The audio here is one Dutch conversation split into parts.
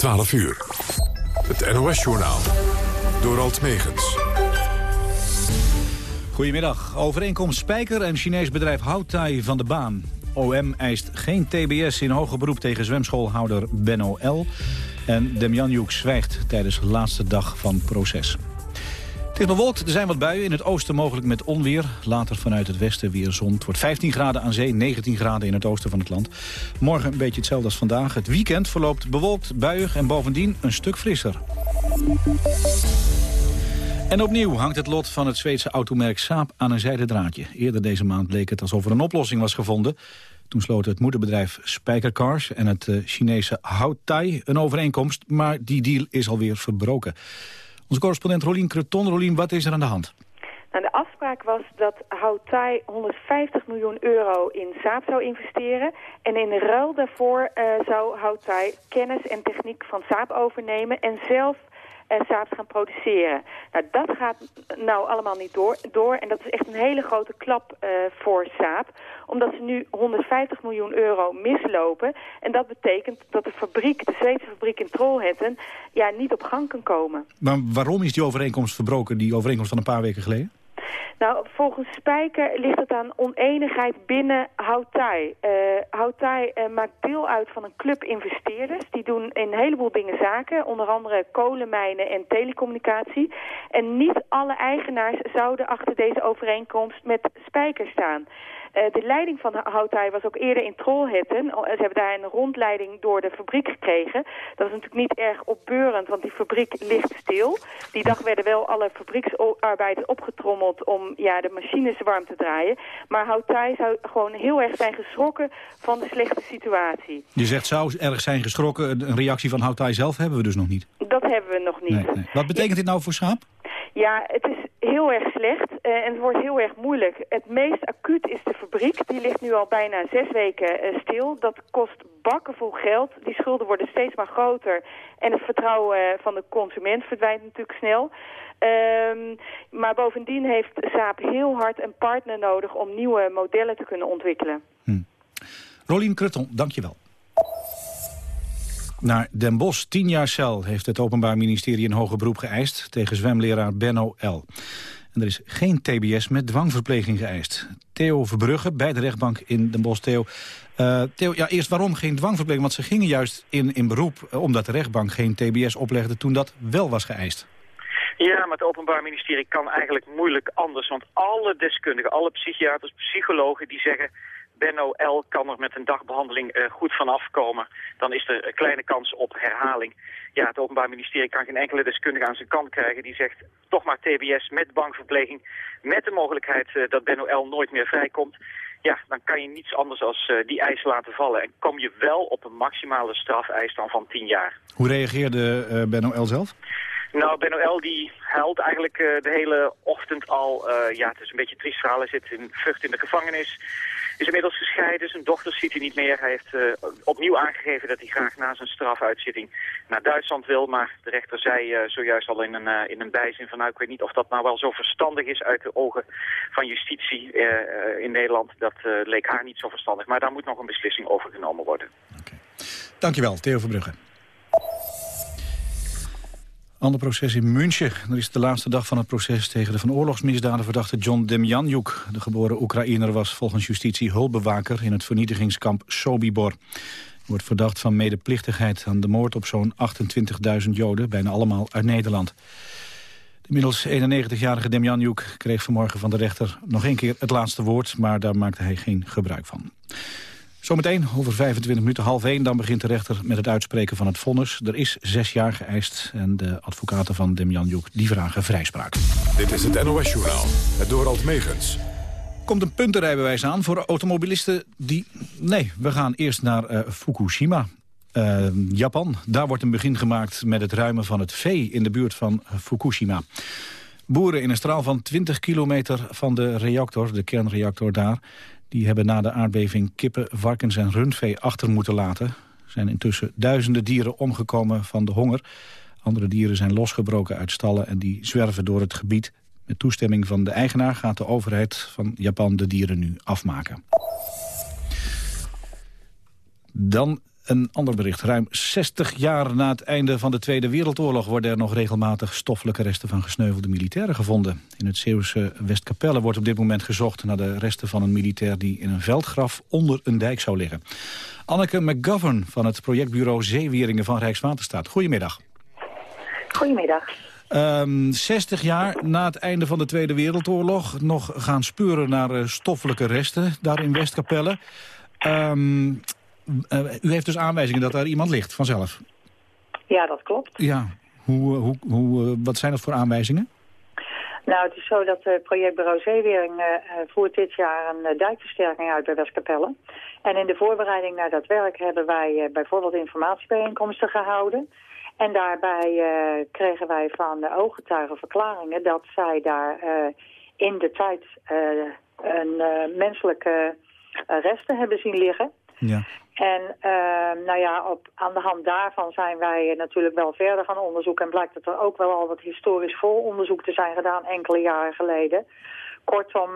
12 uur. Het NOS-journaal. Door Alt Megens. Goedemiddag. Overeenkomst Spijker en Chinees bedrijf Houtai van de baan. OM eist geen TBS in hoger beroep tegen zwemschoolhouder Benno L. En Demjanjuk zwijgt tijdens de laatste dag van proces. Het is bewolkt, er zijn wat buien. In het oosten mogelijk met onweer. Later vanuit het westen weer zon. Het wordt 15 graden aan zee, 19 graden in het oosten van het land. Morgen een beetje hetzelfde als vandaag. Het weekend verloopt bewolkt, buiig en bovendien een stuk frisser. En opnieuw hangt het lot van het Zweedse automerk Saab aan een zijden draadje. Eerder deze maand bleek het alsof er een oplossing was gevonden. Toen sloten het moederbedrijf Spijker Cars en het eh, Chinese Houtai een overeenkomst. Maar die deal is alweer verbroken. Onze correspondent Rolien Creton. Rolien, wat is er aan de hand? Nou, de afspraak was dat Houtai 150 miljoen euro in Saab zou investeren. En in ruil daarvoor uh, zou Houtai kennis en techniek van Saab overnemen... en zelf en Saabs gaan produceren. Nou, dat gaat nou allemaal niet door, door. En dat is echt een hele grote klap uh, voor Saab. Omdat ze nu 150 miljoen euro mislopen. En dat betekent dat de fabriek, de Zweedse fabriek in Trollhättan... ja, niet op gang kan komen. Maar waarom is die overeenkomst verbroken, die overeenkomst van een paar weken geleden? Nou, volgens Spijker ligt het aan oneenigheid binnen Houtai. Uh, Houtai uh, maakt deel uit van een club investeerders. Die doen een heleboel dingen zaken, onder andere kolenmijnen en telecommunicatie. En niet alle eigenaars zouden achter deze overeenkomst met Spijker staan. Uh, de leiding van Houtai was ook eerder in Trollhättan. Ze hebben daar een rondleiding door de fabriek gekregen. Dat is natuurlijk niet erg opbeurend, want die fabriek ligt stil. Die dag werden wel alle fabrieksarbeiders opgetrommeld om ja, de machines warm te draaien. Maar Houtai zou gewoon heel erg zijn geschrokken van de slechte situatie. Je zegt zou erg zijn geschrokken. Een reactie van Houtai zelf hebben we dus nog niet. Dat hebben we nog niet. Nee, nee. Wat betekent dit nou voor Saab? Ja, het is heel erg slecht uh, en het wordt heel erg moeilijk. Het meest acuut is de fabriek. Die ligt nu al bijna zes weken uh, stil. Dat kost bakken vol geld. Die schulden worden steeds maar groter. En het vertrouwen uh, van de consument verdwijnt natuurlijk snel. Um, maar bovendien heeft Saab heel hard een partner nodig om nieuwe modellen te kunnen ontwikkelen. Hm. Rolien Krutton, dankjewel. Naar Den Bosch, tien jaar cel, heeft het Openbaar Ministerie een hoger beroep geëist tegen zwemleraar Benno L. En er is geen TBS met dwangverpleging geëist. Theo Verbrugge bij de rechtbank in Den Bosch. Theo, uh, Theo ja, eerst waarom geen dwangverpleging? Want ze gingen juist in, in beroep uh, omdat de rechtbank geen TBS oplegde toen dat wel was geëist. Ja, maar het Openbaar Ministerie kan eigenlijk moeilijk anders. Want alle deskundigen, alle psychiaters, psychologen die zeggen... Benno L. kan er met een dagbehandeling uh, goed van afkomen. Dan is er een kleine kans op herhaling. Ja, het Openbaar Ministerie kan geen enkele deskundige aan zijn kant krijgen... die zegt toch maar TBS met bankverpleging... met de mogelijkheid uh, dat Benno L. nooit meer vrijkomt. Ja, dan kan je niets anders als uh, die eis laten vallen. En kom je wel op een maximale strafeis dan van 10 jaar. Hoe reageerde Benno L. zelf? Nou, Benno L. die huilt eigenlijk de hele ochtend al. Ja, het is een beetje een triest verhaal. Hij zit in Vught in de gevangenis. Is inmiddels gescheiden. Zijn dochter ziet hij niet meer. Hij heeft uh, opnieuw aangegeven dat hij graag na zijn strafuitzitting naar Duitsland wil. Maar de rechter zei zojuist al in een, in een bijzin van... nou, ik weet niet of dat nou wel zo verstandig is uit de ogen van justitie in Nederland. Dat leek haar niet zo verstandig. Maar daar moet nog een beslissing over genomen worden. Okay. Dankjewel, Theo Verbrugge. Ander proces in München. Er is de laatste dag van het proces tegen de van oorlogsmisdaden verdachte John Demjanjuk. De geboren Oekraïner was volgens justitie hulpbewaker in het vernietigingskamp Sobibor. Hij wordt verdacht van medeplichtigheid aan de moord op zo'n 28.000 Joden, bijna allemaal uit Nederland. De inmiddels 91-jarige Demjanjuk kreeg vanmorgen van de rechter nog een keer het laatste woord, maar daar maakte hij geen gebruik van. Zometeen, over 25 minuten, half 1, dan begint de rechter met het uitspreken van het vonnis. Er is zes jaar geëist en de advocaten van Demjan Joek die vragen vrijspraak. Dit is het NOS-journaal, het Dorald Megens. Komt een puntenrijbewijs aan voor automobilisten die... Nee, we gaan eerst naar uh, Fukushima. Uh, Japan, daar wordt een begin gemaakt met het ruimen van het vee in de buurt van Fukushima. Boeren in een straal van 20 kilometer van de reactor, de kernreactor daar... Die hebben na de aardbeving kippen, varkens en rundvee achter moeten laten. Er zijn intussen duizenden dieren omgekomen van de honger. Andere dieren zijn losgebroken uit stallen en die zwerven door het gebied. Met toestemming van de eigenaar gaat de overheid van Japan de dieren nu afmaken. Dan Een ander bericht. Ruim 60 jaar na het einde van de Tweede Wereldoorlog... worden er nog regelmatig stoffelijke resten van gesneuvelde militairen gevonden. In het Zeeuwse Westkapelle wordt op dit moment gezocht... naar de resten van een militair die in een veldgraf onder een dijk zou liggen. Anneke McGovern van het projectbureau Zeeweringen van Rijkswaterstaat. Goedemiddag. Goedemiddag. Um, ehm, 60 jaar na het einde van de Tweede Wereldoorlog... nog gaan speuren naar uh, stoffelijke resten daar in Westkapelle. Um, u heeft dus aanwijzingen dat daar iemand ligt, vanzelf? Ja, dat klopt. Ja. Hoe, hoe, hoe, wat zijn dat voor aanwijzingen? Nou, het is zo dat het projectbureau Zeewering uh, voert dit jaar een dijkversterking uit bij Westkapelle. En in de voorbereiding naar dat werk hebben wij bijvoorbeeld informatiebijeenkomsten gehouden... En daarbij uh, kregen wij van de ooggetuigen verklaringen dat zij daar in de tijd een menselijke resten hebben zien liggen. Ja. En nou ja, op, aan de hand daarvan zijn wij natuurlijk wel verder gaan onderzoeken. En blijkt dat er ook wel al wat historisch vooronderzoek te zijn gedaan enkele jaren geleden. Kortom,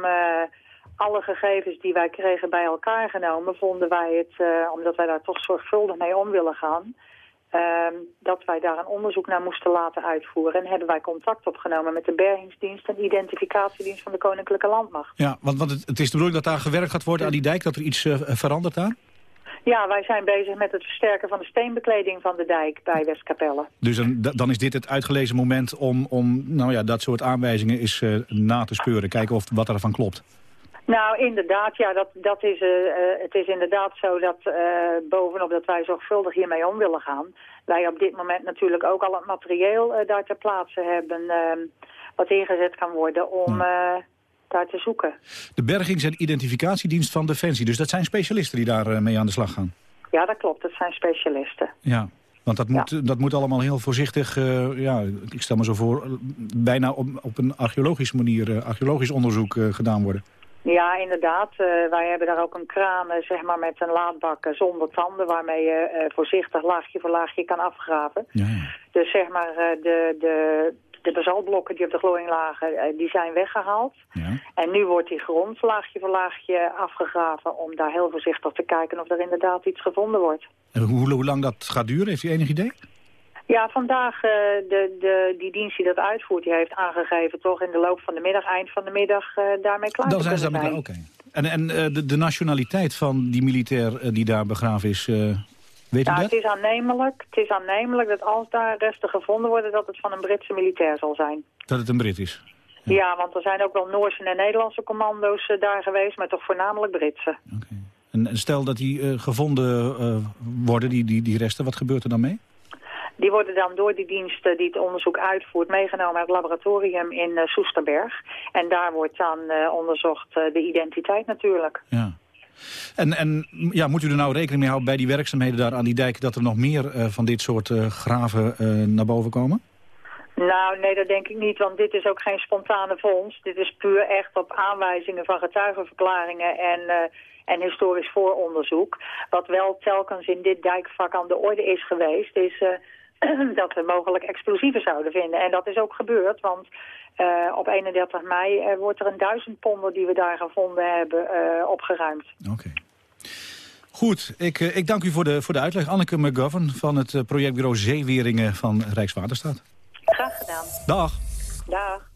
alle gegevens die wij kregen bij elkaar genomen, vonden wij het, omdat wij daar toch zorgvuldig mee om willen gaan Ehm, dat wij daar een onderzoek naar moesten laten uitvoeren. En hebben wij contact opgenomen met de bergingsdienst en identificatiedienst van de Koninklijke Landmacht. Ja, want, want het, het, is de bedoeling dat daar gewerkt gaat worden aan die dijk, dat er iets uh, verandert daar? Ja, wij zijn bezig met het versterken van de steenbekleding van de dijk bij Westkapelle. Dus dan, dan is dit het uitgelezen moment om, om nou ja, dat soort aanwijzingen eens uh, na te speuren. Kijken of, wat ervan klopt. Nou, inderdaad, ja, dat, dat is, uh, het is inderdaad zo dat uh, bovenop dat wij zorgvuldig hiermee om willen gaan. Wij op dit moment natuurlijk ook al het materieel daar ter plaatse hebben wat ingezet kan worden om daar te zoeken. De Bergings- en Identificatiedienst van Defensie, dus dat zijn specialisten die daar mee aan de slag gaan? Ja, dat klopt, dat zijn specialisten. Ja, want dat moet, dat moet allemaal heel voorzichtig, ja, ik stel me zo voor, bijna op, op een archeologische manier, archeologisch onderzoek gedaan worden. Ja, inderdaad. Wij hebben daar ook een kraan zeg maar met een laadbak zonder tanden... waarmee je voorzichtig laagje voor laagje kan afgraven. Ja. Dus zeg maar de, de, de basaltblokken die op de glooiing lagen, die zijn weggehaald. Ja. En nu wordt die grond laagje voor laagje afgegraven... om daar heel voorzichtig te kijken of er inderdaad iets gevonden wordt. En hoe, hoe lang dat gaat duren, heeft u enig idee? Ja, vandaag uh, de, de, die dienst die dat uitvoert, die heeft aangegeven toch in de loop van de middag, eind van de middag, uh, daarmee klaar Dan zijn ze daarmee klaar, oké. En, en uh, de, de, nationaliteit van die militair die daar begraven is, weet ja, u dat? Het is, aannemelijk, het is aannemelijk dat als daar resten gevonden worden, dat het van een Britse militair zal zijn. Dat het een Brit is? Ja, ja want er zijn ook wel Noorse en Nederlandse commando's daar geweest, maar toch voornamelijk Britse. En, en, stel dat die gevonden worden, die, die, die resten, wat gebeurt er dan mee? Die worden dan door die dienst die het onderzoek uitvoert meegenomen naar het laboratorium in Soesterberg. En daar wordt dan onderzocht de identiteit natuurlijk. Ja. En, en ja, moet u er nou rekening mee houden bij die werkzaamheden daar aan die dijk... dat er nog meer van dit soort graven naar boven komen? Nou, nee, dat denk ik niet, want dit is ook geen spontane fonds. Dit is puur echt op aanwijzingen van getuigenverklaringen en, en historisch vooronderzoop. Wat wel telkens in dit dijkvak aan de orde is geweest, is dat we mogelijk explosieven zouden vinden. En dat is ook gebeurd, want uh, op 31 mei uh, wordt er een duizend ponden die we daar gevonden hebben uh, opgeruimd. Oké. Goed, ik, ik dank u voor de, voor de uitleg. Anneke McGovern van het projectbureau Zeeweringen van Rijkswaterstaat. Graag gedaan. Dag. Dag.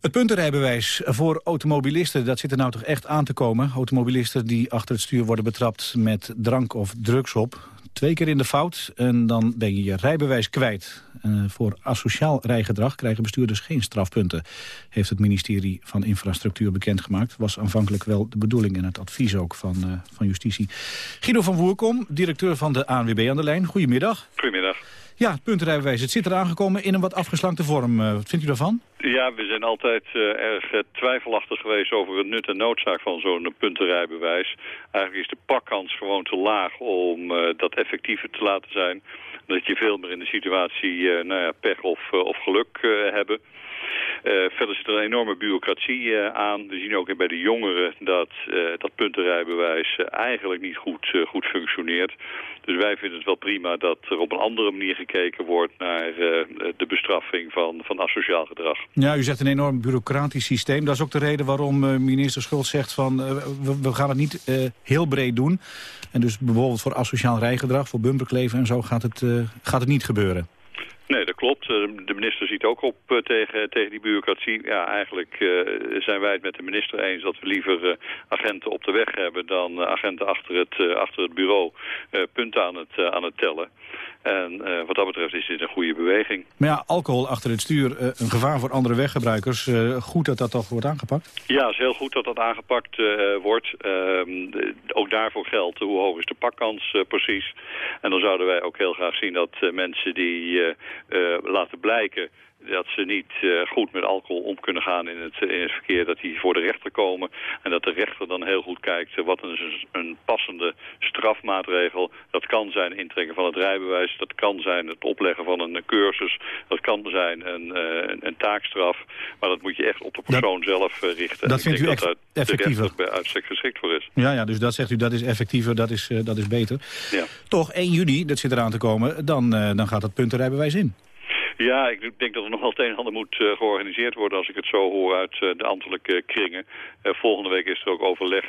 Het puntenrijbewijs voor automobilisten, dat zit er nou toch echt aan te komen. Automobilisten die achter het stuur worden betrapt met drank of drugs op twee keer in de fout en dan ben je je rijbewijs kwijt. Uh, voor asociaal rijgedrag krijgen bestuurders geen strafpunten... heeft het ministerie van Infrastructuur bekendgemaakt. Was aanvankelijk wel de bedoeling en het advies ook van, uh, van Justitie. Guido van Woerkom, directeur van de ANWB aan de lijn. Goedemiddag. Goedemiddag. Ja, het puntenrijbewijs. Het zit eraan gekomen in een wat afgeslankte vorm. Uh, wat vindt u daarvan? Ja, we zijn altijd uh, erg uh, twijfelachtig geweest over het nut en noodzaak van zo'n puntenrijbewijs. Eigenlijk is de pakkans gewoon te laag om dat effectiever te laten zijn. Dat je veel meer in de situatie nou ja, pech of, of geluk hebben. Verder zit er een enorme bureaucratie aan. We zien ook bij de jongeren dat dat puntenrijbewijs eigenlijk niet goed, goed functioneert. Dus wij vinden het wel prima dat er op een andere manier gekeken wordt naar de bestraffing van, van asociaal gedrag. Ja, u zegt een enorm bureaucratisch systeem. Dat is ook de reden waarom minister Schultz zegt van we, we, gaan het niet heel breed doen. En dus bijvoorbeeld voor asociaal rijgedrag, voor bumperkleven en zo gaat het, gaat het niet gebeuren. Nee, dat klopt. Eh, de minister ziet ook op eh, tegen, tegen die bureaucratie. Ja, eigenlijk eh, zijn wij het met de minister eens dat we liever agenten op de weg hebben dan agenten achter het, achter het bureau punten aan het, aan het tellen. En uh, wat dat betreft is dit een goede beweging. Maar ja, alcohol achter het stuur, uh, een gevaar voor andere weggebruikers. Uh, goed dat dat toch wordt aangepakt? Ja, het is heel goed dat dat aangepakt wordt. Ehm, ook daarvoor geldt hoe hoog is de pakkans precies. En dan zouden wij ook heel graag zien dat mensen die laten blijken dat ze niet uh, goed met alcohol om kunnen gaan in het, in het verkeer, dat die voor de rechter komen. En dat de rechter dan heel goed kijkt uh, wat een, een passende strafmaatregel. Dat kan zijn intrekken van het rijbewijs, dat kan zijn het opleggen van een cursus, dat kan zijn een, uh, een, een, taakstraf. Maar dat moet je echt op de persoon zelf richten. Dat vindt u echt dat effectiever? bij uitstek geschikt voor is. Ja, ja, dus dat zegt u, dat is effectiever, dat is, dat is beter. Ja. Toch, 1 juni, dat zit eraan te komen, dan, dan gaat dat puntenrijbewijs in. Ja, ik denk dat er nog wel het een en ander moet uh, georganiseerd worden als ik het zo hoor uit uh, de ambtelijke kringen. Uh, volgende week is er ook overleg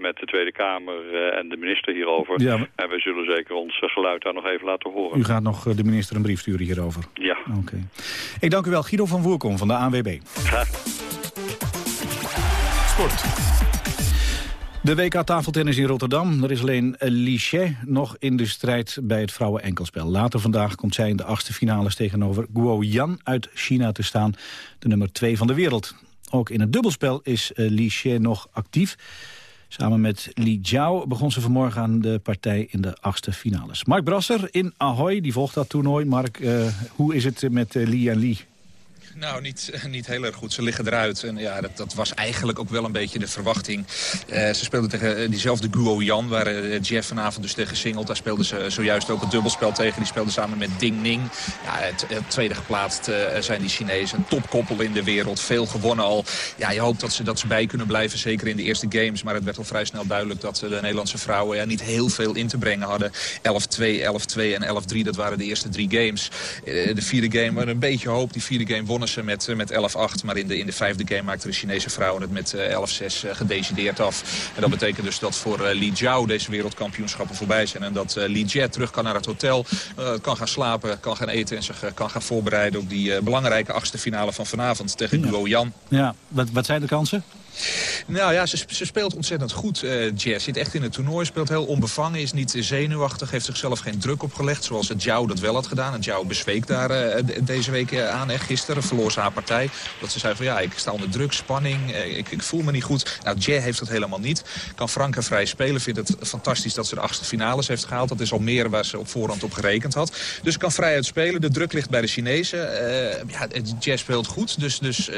met de Tweede Kamer en de minister hierover. Ja, maar... En we zullen zeker ons geluid daar nog even laten horen. U gaat nog de minister een brief sturen hierover? Ja. Oké. Ik dank u wel, Guido van Woerkom van de ANWB. Graag. Sport. De WK tafeltennis in Rotterdam. Er is alleen Lichet nog in de strijd bij het vrouwen-enkelspel. Later vandaag komt zij in de achtste finales tegenover Guo Yan uit China te staan. De nummer 2 van de wereld. Ook in het dubbelspel is eh, Lichet nog actief. Samen met Li Jiao begon ze vanmorgen aan de partij in de achtste finales. Mark Brasser in Ahoy, die volgt dat toernooi. Mark, uh, hoe is het met uh, Li en Li? Nou, niet, niet heel erg goed. Ze liggen eruit. En ja, dat, dat was eigenlijk ook wel een beetje de verwachting. Uh, ze speelden tegen uh, diezelfde Guo Yan, waar Jeff vanavond dus tegen singelt. Daar speelden ze zojuist ook het dubbelspel tegen. Die speelden samen met Ding Ning. Ja, het, het tweede geplaatst zijn die Chinezen. Topkoppel in de wereld. Veel gewonnen al. Ja, je hoopt dat ze, dat ze bij kunnen blijven. Zeker in de eerste games. Maar het werd al vrij snel duidelijk dat de Nederlandse vrouwen ja, niet heel veel in te brengen hadden. 11-2, 11-2 en 11-3. Dat waren de eerste drie games. de vierde game, een beetje hoop. Die vierde game wonnen ze met, met 11-8. Maar in de, in de vijfde game maakten de Chinese vrouwen het met 11-6 uh, gedecideerd af. En dat betekent dus dat voor Li Jiao deze wereldkampioenschappen voorbij zijn. En dat Li Jie terug kan naar het hotel. kan gaan slapen, kan gaan eten en zich kan gaan voorbereiden op die belangrijke achtste finale van vanavond tegen. Guo Yan. Ja, wat, wat zijn de kansen? Nou ja, ze, ze speelt ontzettend goed, uh, Jazz. Zit echt in het toernooi, speelt heel onbevangen, is niet zenuwachtig... heeft zichzelf geen druk opgelegd, zoals het Jou dat wel had gedaan. En Jou bezweek daar uh, deze week uh, aan. Gisteren verloor ze haar partij. Dat ze zei van ja, ik sta onder druk, spanning, ik, ik, voel me niet goed. Nou, Jazz heeft dat helemaal niet. Kan frank en vrij spelen. Vindt het fantastisch dat ze de achtste finales heeft gehaald. Dat is al meer waar ze op voorhand op gerekend had. Dus kan vrij uitspelen. De druk ligt bij de Chinezen. ja, Jazz speelt goed. Dus, dus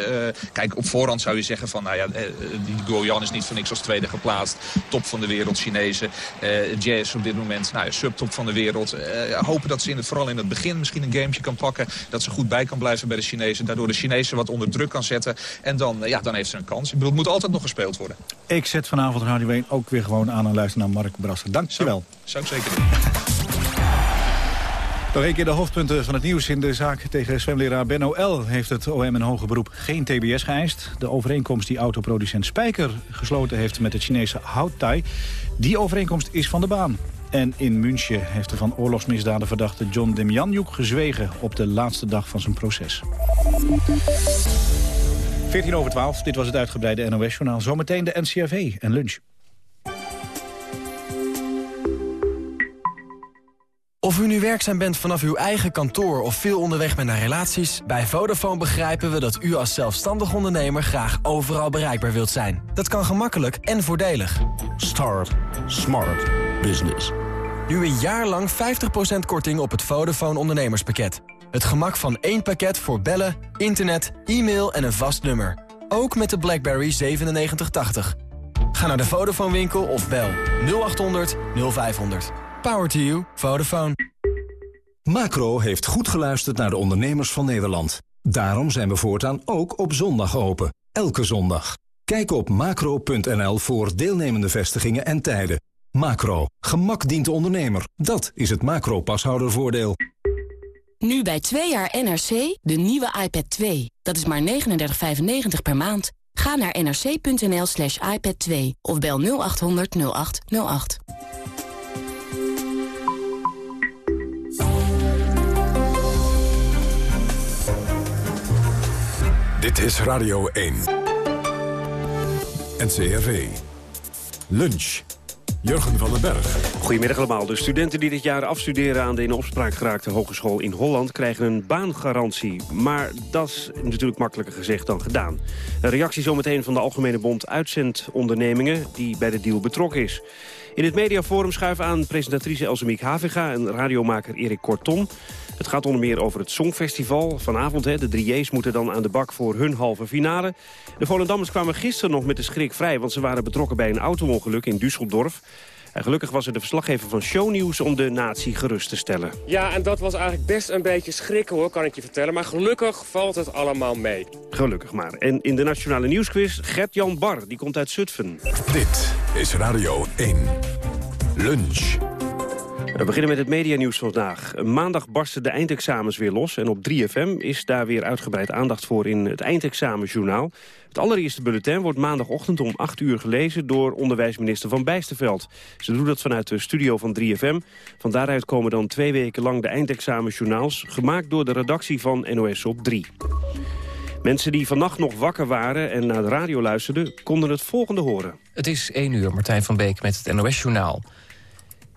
kijk, op voorhand zou je zeggen van... nou ja, eh, die Goyan is niet voor niks als tweede geplaatst. Top van de wereld, Chinezen. Uh, Jazz op dit moment, nou, subtop van de wereld. Uh, hopen dat ze in het, vooral in het begin misschien een gametje kan pakken. Dat ze goed bij kan blijven bij de Chinezen. Daardoor de Chinezen wat onder druk kan zetten. En dan, ja, dan heeft ze een kans. Ik bedoel, het moet altijd nog gespeeld worden. Ik zet vanavond Radio 1 ook weer gewoon aan en luister naar Mark Brasser. Dank je wel. Zou ik zeker doen. Nog een keer de hoofdpunten van het nieuws in de zaak tegen zwemleraar Benno L. heeft het OM in hoger beroep geen TBS geëist. De overeenkomst die autoproducent Spijker gesloten heeft met het Chinese Houtai, die overeenkomst is van de baan. En in München heeft de van oorlogsmisdaden verdachte John Demjanjuk gezwegen op de laatste dag van zijn proces. 14 over 12, dit was het uitgebreide NOS-journaal. Zometeen de NCRV en lunch. Of u nu werkzaam bent vanaf uw eigen kantoor of veel onderweg bent naar relaties... bij Vodafone begrijpen we dat u als zelfstandig ondernemer graag overal bereikbaar wilt zijn. Dat kan gemakkelijk en voordelig. Start Smart Business. Nu een jaar lang 50% korting op het Vodafone ondernemerspakket. Het gemak van één pakket voor bellen, internet, e-mail en een vast nummer. Ook met de BlackBerry 9780. Ga naar de Vodafone winkel of bel 0800 0500. Power to you. Vodafone. Macro heeft goed geluisterd naar de ondernemers van Nederland. Daarom zijn we voortaan ook op zondag open. Elke zondag. Kijk op macro.nl voor deelnemende vestigingen en tijden. Macro. Gemak dient de ondernemer. Dat is het macro-pashoudervoordeel. Nu bij 2 jaar NRC de nieuwe iPad 2. Dat is maar 39,95 per maand. Ga naar nrc.nl slash iPad 2 of bel 0800 0808. Dit is Radio 1. NCRV. Lunch. Jurgen van den Berg. Goedemiddag allemaal. De studenten die dit jaar afstuderen aan de in opspraak geraakte hogeschool in Holland krijgen een baangarantie. Maar dat is natuurlijk makkelijker gezegd dan gedaan. Een reactie zometeen van de Algemene Bond Uitzendondernemingen die bij de deal betrokken is. In het mediaforum schuiven aan presentatrice Elsemiek Haviga en radiomaker Erik Korton. Het gaat onder meer over het Songfestival. Vanavond, hè, de drieërs moeten dan aan de bak voor hun halve finale. De Volendammers kwamen gisteren nog met de schrik vrij... want ze waren betrokken bij een auto-ongeluk in Düsseldorf. En gelukkig was er de verslaggever van Shownieuws om de natie gerust te stellen. Ja, en dat was eigenlijk best een beetje schrikken hoor, kan ik je vertellen. Maar gelukkig valt het allemaal mee. Gelukkig maar. En in de Nationale Nieuwsquiz Gert-Jan Bar, die komt uit Zutphen. Dit is Radio 1. Lunch. We beginnen met het medianieuws vandaag. Maandag barsten de eindexamens weer los. En op 3FM is daar weer uitgebreid aandacht voor in het eindexamenjournaal. Het allereerste bulletin wordt maandagochtend om 8 uur gelezen... door onderwijsminister Van Bijsterveld. Ze doet dat vanuit de studio van 3FM. Van daaruit komen dan twee weken lang de eindexamenjournaals... gemaakt door de redactie van NOS op 3. Mensen die vannacht nog wakker waren en naar de radio luisterden... konden het volgende horen. Het is 1 uur, Martijn van Beek met het NOS-journaal.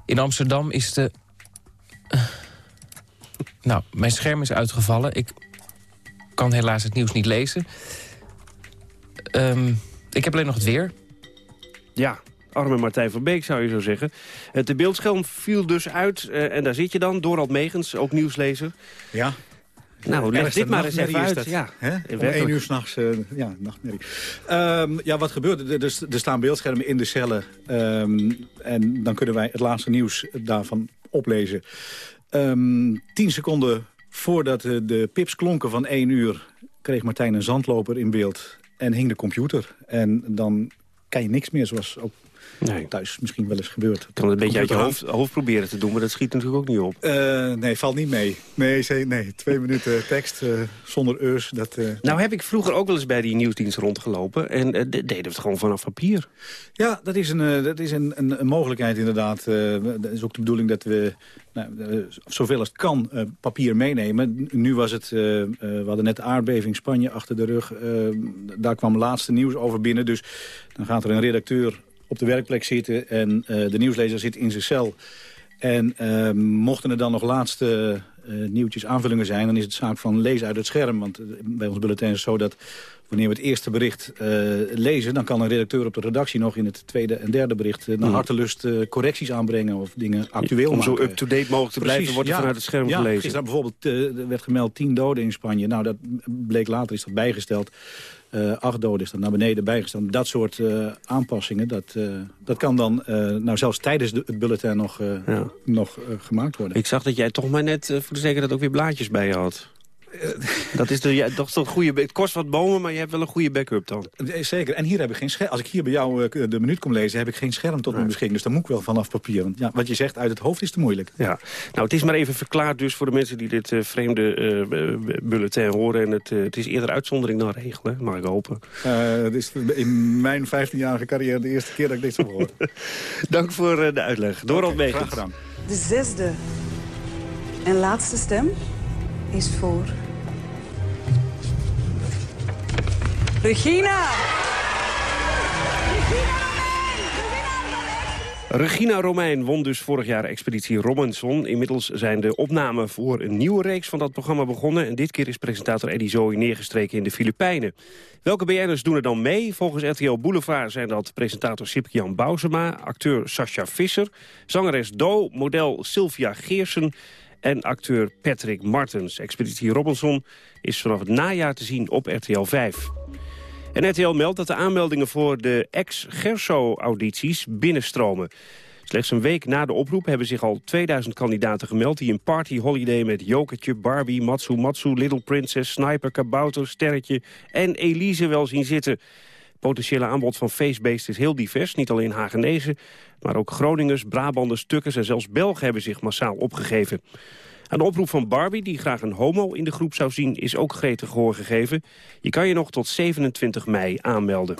In Amsterdam is de... Uh, nou, mijn scherm is uitgevallen. Ik kan helaas het nieuws niet lezen. Um, ik heb alleen nog het weer. Ja, arme Martijn van Beek zou je zo zeggen. De beeldscherm viel dus uit uh, en daar zit je dan. Dorald Megens, ook nieuwslezer. Ja. Nou, leg dit maar eens even uit. Ja, Hè? Om één uur s'nachts, uh, ja, nachtmerrie. Um, ja, wat gebeurt er? Er, er staan beeldschermen in de cellen. Um, en dan kunnen wij het laatste nieuws daarvan oplezen. Um, tien seconden voordat de, de pips klonken van één uur... kreeg Martijn een zandloper in beeld en hing de computer. En dan kan je niks meer, zoals ook nee. thuis misschien wel eens gebeurt. Je kan het een beetje uit je hoofd, hoofd, proberen te doen, maar dat schiet natuurlijk ook niet op. Uh, nee, valt niet mee. Nee, nee twee minuten tekst uh, zonder eus. Dat, uh, nou heb ik vroeger ook wel eens bij die nieuwsdienst rondgelopen... en deden we het gewoon vanaf papier. Ja, dat is een, dat is een, een, een mogelijkheid inderdaad. dat is ook de bedoeling dat we nou, zoveel als het kan papier meenemen. Nu was het, we hadden net de aardbeving Spanje achter de rug. daar kwam laatste nieuws over binnen. Dus dan gaat er een redacteur op de werkplek zitten en uh, de nieuwslezer zit in zijn cel. En uh, mochten er dan nog laatste uh, nieuwtjes, aanvullingen zijn... dan is het zaak van lezen uit het scherm. Want bij ons bulletin is het zo dat wanneer we het eerste bericht lezen... dan kan een redacteur op de redactie nog in het tweede en derde bericht... naar mm. hartelust correcties aanbrengen of dingen actueel Om maken. Om zo up-to-date mogelijk te blijven, wordt er vanuit het scherm ja, gelezen. Gisteren bijvoorbeeld er werd gemeld tien doden in Spanje. Nou, dat bleek later, is dat bijgesteld... Uh, acht doden is dat naar beneden bijgesteld. Dat soort uh, aanpassingen, dat, uh, dat kan dan nou zelfs tijdens de, het bulletin nog, ja. nog gemaakt worden. Ik zag dat jij toch maar net voor de zekerheid ook weer blaadjes bij je had. Dat is de, ja, toch een goede, het kost wat bomen, maar je hebt wel een goede backup dan. Zeker, en hier heb ik geen scherm. Als ik hier bij jou de minuut kom lezen, heb ik geen scherm tot mijn beschikking. Dus dan moet ik wel vanaf papier. Want ja, wat je zegt, uit het hoofd is te moeilijk. Ja. Nou, het is maar even verklaard dus voor de mensen die dit uh, vreemde uh, bulletin horen. En het, uh, het is eerder uitzondering dan regel, hè? mag ik hopen. het is in mijn 15-jarige carrière de eerste keer dat ik dit zo hoor. Dank voor de uitleg. Dorald okay, Graag gedaan. De zesde en laatste stem is voor... Regina! Regina Romein won dus vorig jaar Expeditie Robinson. Inmiddels zijn de opnamen voor een nieuwe reeks van dat programma begonnen. En dit keer is presentator Eddie Zoe neergestreken in de Filipijnen. Welke BN'ers doen er dan mee? Volgens RTL Boulevard zijn dat presentator Sipke-Jan Bousema... acteur Sascha Visser, zangeres Do, model Sylvia Geersen en acteur Patrick Martens. Expeditie Robinson is vanaf het najaar te zien op RTL 5. En RTL meldt dat de aanmeldingen voor de ex-Gerso-audities binnenstromen. Slechts een week na de oproep hebben zich al 2000 kandidaten gemeld... die een party holiday met Jokertje, Barbie, Matsu Matsu, Little Princess... Sniper, Kabouter, Sterretje en Elise wel zien zitten. Potentiële aanbod van Feestbeest is heel divers. Niet alleen Hagenezen, maar ook Groningers, Brabanders, Tukkers... en zelfs Belgen hebben zich massaal opgegeven. Aan de oproep van Barbie, die graag een homo in de groep zou zien... is ook gretig gehoor gegeven. Je kan je nog tot 27 mei aanmelden.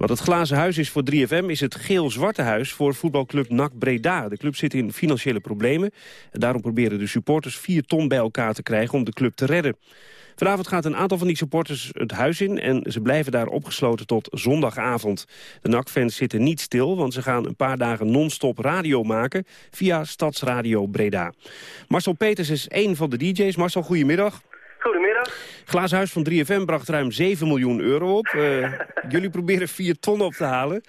Wat het glazen huis is voor 3FM is het geel-zwarte huis voor voetbalclub NAC Breda. De club zit in financiële problemen. En daarom proberen de supporters 4 ton bij elkaar te krijgen om de club te redden. Vanavond gaat een aantal van die supporters het huis in... en ze blijven daar opgesloten tot zondagavond. De NAC-fans zitten niet stil, want ze gaan een paar dagen non-stop radio maken... via Stadsradio Breda. Marcel Peters is één van de DJ's. Marcel, goedemiddag. Goedemiddag. Glazenhuis van 3FM bracht ruim 7 miljoen euro op. Uh, jullie proberen 4 ton op te halen.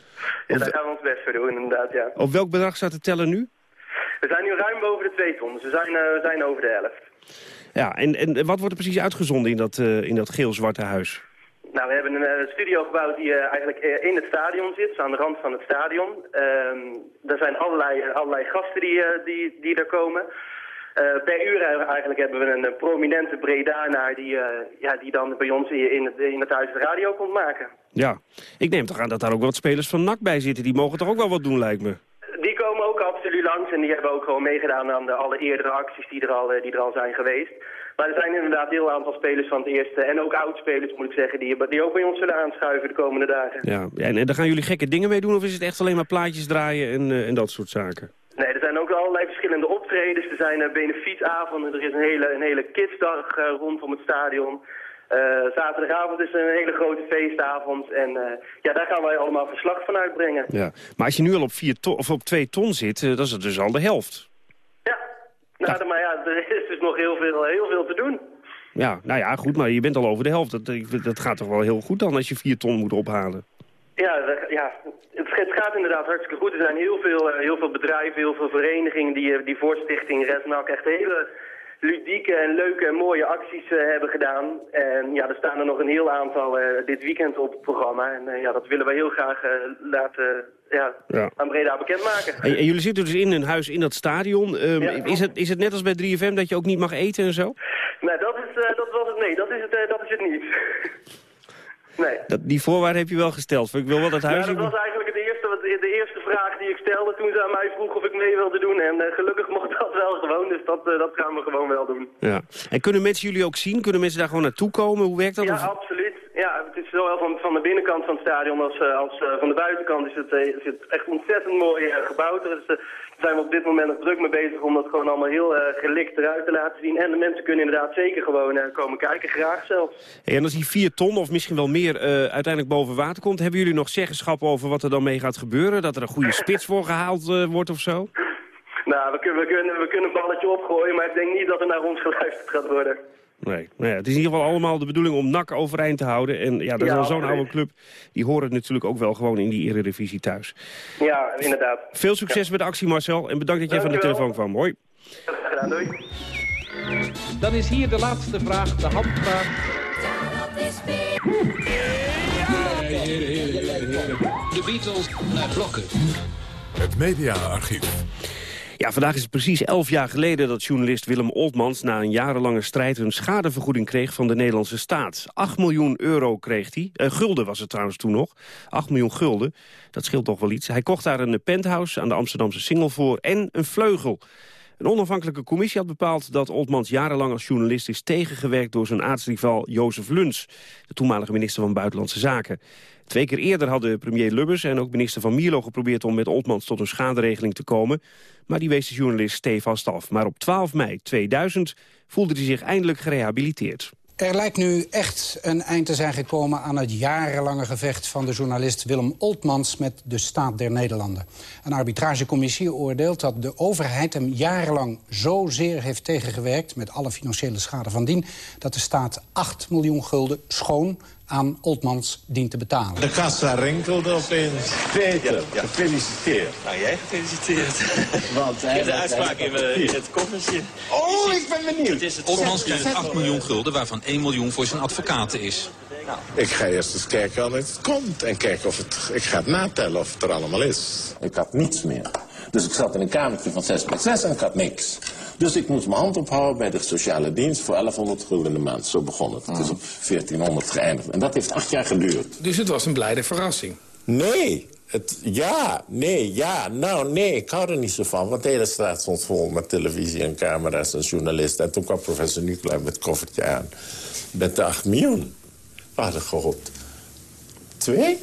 Ja, daar gaan we ons best voor doen, inderdaad, ja. Op welk bedrag staat te tellen nu? We zijn nu ruim boven de 2 ton, dus we zijn, uh, we zijn over de helft. Ja, en, en wat wordt er precies uitgezonden in dat, uh, in dat geel-zwarte huis? Nou, we hebben een uh, studio gebouwd die uh, eigenlijk in het stadion zit, aan de rand van het stadion. er zijn allerlei, allerlei gasten die, die, die er komen. Uh, per uur eigenlijk hebben we een, prominente Bredanaar die, uh, ja, die dan bij ons in het, in het huis de radio komt maken. Ja, ik neem toch aan dat daar ook wat spelers van NAC bij zitten. Die mogen toch ook wel wat doen, lijkt me. En die hebben ook gewoon meegedaan aan de alle eerdere acties die er al, die er al zijn geweest. Maar er zijn inderdaad een heel aantal spelers van het eerste en ook oud-spelers moet ik zeggen, die, die ook bij ons zullen aanschuiven de komende dagen. Ja, en, en daar gaan jullie gekke dingen mee doen of is het echt alleen maar plaatjes draaien en, uh, en dat soort zaken? Nee, er zijn ook allerlei verschillende optredens. Er zijn uh, benefietavonden, er is een hele, een hele kidsdag uh, rondom het stadion. Uh, zaterdagavond is een hele grote feestavond en ja, daar gaan wij allemaal verslag van uitbrengen. Ja, maar als je nu al op, vier ton, of op twee ton zit, dat is het dus al de helft. Ja, nou, ja. maar ja, er is dus nog heel veel, heel veel te doen. Ja, nou ja, goed, maar je bent al over de helft. Dat, dat gaat toch wel heel goed dan als je vier ton moet ophalen? Ja, ja het, gaat inderdaad hartstikke goed. Er zijn heel veel, heel veel bedrijven, heel veel verenigingen die, die voor Stichting echt hele ludieke en leuke en mooie acties uh, hebben gedaan. En ja, er staan er nog een heel aantal uh, dit weekend op het programma. En uh, ja, dat willen wij heel graag laten ja, ja. aan Breda bekendmaken. En, en, jullie zitten dus in een huis in dat stadion. Um, ja, is, het, is het net als bij 3FM dat je ook niet mag eten en zo? Nee, dat, is, dat was het, nee, dat is het, dat is het niet. Nee. Dat, die voorwaarden heb je wel gesteld. Ik wil wel dat huis... Ja, dat was eigenlijk het eerste, de eerste vraag die ik stelde toen ze aan mij vroeg of ik mee wilde doen. En uh, gelukkig mocht dat wel gewoon, dus dat, uh, dat gaan we gewoon wel doen. Ja. En kunnen mensen jullie ook zien? Kunnen mensen daar gewoon naartoe komen? Hoe werkt dat? Ja, absoluut. Ja, het is zowel van, van de binnenkant van het stadion als, uh, als van de buitenkant is het, is het echt ontzettend mooi gebouwd. Er is, zijn we op dit moment nog druk mee bezig om dat gewoon allemaal heel uh, gelikt eruit te laten zien. En de mensen kunnen inderdaad zeker gewoon uh, komen kijken, graag zelfs. Hey, en als die vier ton of misschien wel meer uh, uiteindelijk boven water komt, hebben jullie nog zeggenschap over wat er dan mee gaat gebeuren? Dat er een goede spits voor gehaald wordt of zo? Nou, we kunnen, we, kunnen, we kunnen een balletje opgooien, maar ik denk niet dat er naar ons geluisterd gaat worden. Nee, nou ja, het is in ieder geval allemaal de bedoeling om NAC overeind te houden. En ja, dat is wel zo'n oude club. Die horen natuurlijk ook wel gewoon in die eredivisie thuis. Ja, inderdaad. Veel succes ja. met de actie, Marcel. En bedankt dat jij van de telefoon kwam. Hoi. Gedaan, doei. Dan is hier de laatste vraag, de handvraag. De Beatles naar blokken. Het mediaarchief. Ja, vandaag is het precies elf jaar geleden dat journalist Willem Oltmans... na een jarenlange strijd een schadevergoeding kreeg van de Nederlandse staat. 8 miljoen euro kreeg hij. Uh, gulden was het trouwens toen nog. 8 miljoen gulden. Dat scheelt toch wel iets. Hij kocht daar een penthouse aan de Amsterdamse Singel voor en een vleugel. Een onafhankelijke commissie had bepaald dat Oltmans jarenlang als journalist is tegengewerkt door zijn aartsrivaal Jozef Luns, de toenmalige minister van Buitenlandse Zaken. Twee keer eerder hadden premier Lubbers en ook minister Van Mierlo geprobeerd om met Oltmans tot een schaderegeling te komen, maar die wees de journalist stevast af. Maar op 12 mei 2000 voelde hij zich eindelijk gerehabiliteerd. Er lijkt nu echt een eind te zijn gekomen aan het jarenlange gevecht van de journalist Willem Oltmans met de staat der Nederlanden. Een arbitragecommissie oordeelt dat de overheid hem jarenlang zozeer heeft tegengewerkt met alle financiële schade van dien, dat de staat 8 miljoen gulden schoon aan Oltmans dient te betalen. De kassa rinkelde opeens. Peter, gefeliciteerd. Nou, jij gefeliciteerd. Want hij de uitspraak in, in, het koffertje. Oh, ik ben benieuwd. Het Oltmans krijgt 8 miljoen gulden, waarvan 1 miljoen voor zijn advocaten is. Nou. Ik ga eerst eens kijken of het komt. En kijken of het... Ik ga het natellen of het er allemaal is. Ik had niets meer. Dus ik zat in een kamertje van 6 bij 6 en ik had niks. Dus ik moest mijn hand ophouden bij de sociale dienst voor 1100 gulden de maand. Zo begon het. Het is op 1400 geëindigd. En dat heeft acht jaar geduurd. Dus het was een blijde verrassing? Nee. Het, ja, nee, ja, nou nee, ik hou er niet zo van. Want de hele straat stond vol met televisie en camera's en journalisten. En toen kwam professor Nicolai met het koffertje aan. Met de 8 miljoen. We hadden gehoopt twee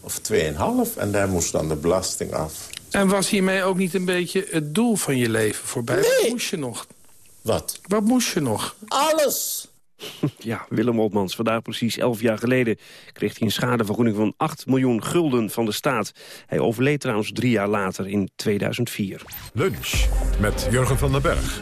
of tweeënhalf. En daar moest dan de belasting af. En was hiermee ook niet een beetje het doel van je leven voorbij? Nee. Wat moest je nog? Wat? Wat moest je nog? Alles! Ja, Willem Oltmans. Vandaag precies elf jaar geleden kreeg hij een schadevergoeding van 8 miljoen gulden van de staat. Hij overleed trouwens drie jaar later in 2004. Lunch met Jurgen van den Berg.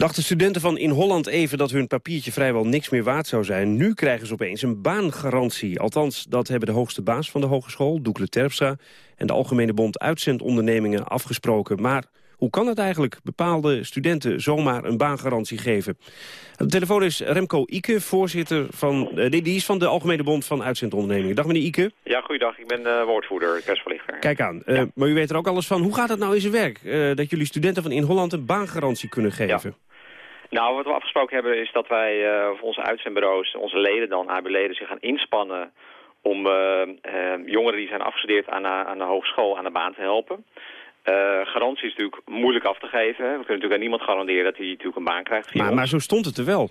Dachten studenten van in Holland even dat hun papiertje vrijwel niks meer waard zou zijn. Nu krijgen ze opeens een baangarantie. Althans, dat hebben de hoogste baas van de hogeschool, Doekle Terpstra... en de Algemene Bond Uitzendondernemingen afgesproken. Maar hoe kan het eigenlijk bepaalde studenten zomaar een baangarantie geven? Aan de telefoon is Remco Ike, voorzitter van... Uh, die is van de Algemene Bond van Uitzendondernemingen. Dag meneer Ike. Ja, goeiedag. Ik ben uh, woordvoerder, persverlichter. Kijk aan. Uh, ja. Maar u weet er ook alles van. Hoe gaat het nou in zijn werk? dat jullie studenten van in Holland een baangarantie kunnen geven? Ja. Nou, wat we afgesproken hebben is dat wij uh, voor onze uitzendbureaus, onze leden dan, AB-leden, zich gaan inspannen om uh, uh, jongeren die zijn afgestudeerd aan de, aan de hogeschool aan de baan te helpen. garantie is natuurlijk moeilijk af te geven. We kunnen natuurlijk aan niemand garanderen dat hij natuurlijk een baan krijgt. Maar, maar zo stond het er wel.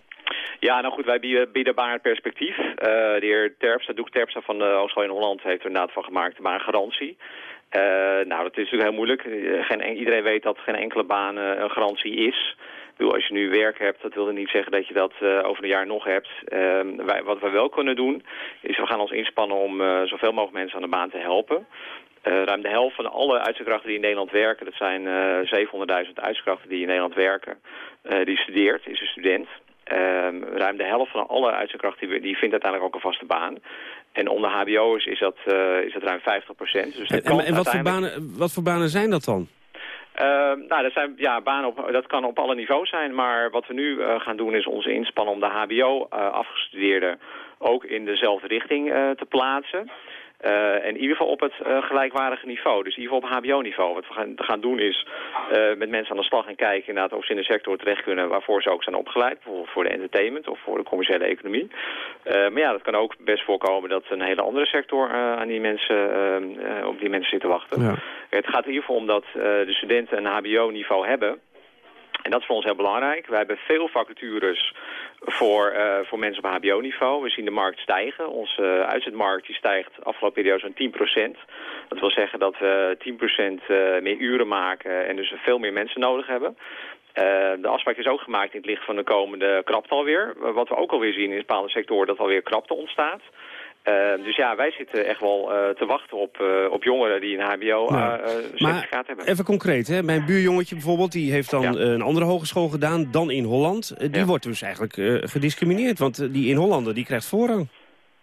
Ja, nou goed, wij bieden, bieden baanperspectief. de heer Terpstra, Doek Terpstra van de Hogeschool in Holland heeft er inderdaad van gemaakt een baangarantie. Uh, nou, dat is natuurlijk heel moeilijk. Geen, iedereen weet dat geen enkele baan een garantie is. Bedoel, als je nu werk hebt, dat wil niet zeggen dat je dat uh, over een jaar nog hebt. Uh, wij, wat we wel kunnen doen, is we gaan ons inspannen om uh, zoveel mogelijk mensen aan de baan te helpen. ruim de helft van alle uitzendkrachten die in Nederland werken, dat zijn 700.000 uitzendkrachten die in Nederland werken, die studeert, is een student. Ehm, ruim de helft van alle uitzendkrachten die, die vindt uiteindelijk ook een vaste baan. En onder hbo's is dat, is dat ruim 50 procent. Dus en, en, en wat, voor banen, wat voor banen zijn dat dan? Uh, nou, dat zijn ja, banen op, dat kan op alle niveaus zijn. Maar wat we nu uh, gaan doen is onze inspannen om de hbo-afgestudeerden ook in dezelfde richting uh, te plaatsen. Uh, en in ieder geval op het uh, gelijkwaardige niveau. Dus in ieder geval op hbo-niveau. Wat we gaan, gaan doen is uh, met mensen aan de slag gaan kijken... inderdaad of ze in de sector terecht kunnen waarvoor ze ook zijn opgeleid. Bijvoorbeeld voor de entertainment of voor de commerciële economie. maar ja, dat kan ook best voorkomen dat een hele andere sector aan die mensen, op die mensen zit te wachten. Ja. Het gaat in ieder geval om dat de studenten een hbo-niveau hebben... En dat is voor ons heel belangrijk. Wij hebben veel vacatures voor, uh, voor mensen op hbo-niveau. We zien de markt stijgen. Onze uh, uitzendmarkt die stijgt de afgelopen periode zo'n 10%. Dat wil zeggen dat we 10% uh, meer uren maken en dus veel meer mensen nodig hebben. Uh, de afspraak is ook gemaakt in het licht van de komende krapte alweer. Wat we ook alweer zien in bepaalde sectoren dat alweer krapte ontstaat. Uh, dus ja, wij zitten echt wel uh, te wachten op, uh, op jongeren die een hbo-certificaat hebben. Even concreet, hè? mijn buurjongetje bijvoorbeeld, die heeft dan ja. een andere hogeschool gedaan dan in Holland. die ja. wordt dus eigenlijk gediscrimineerd, want die in Hollander die krijgt voorrang.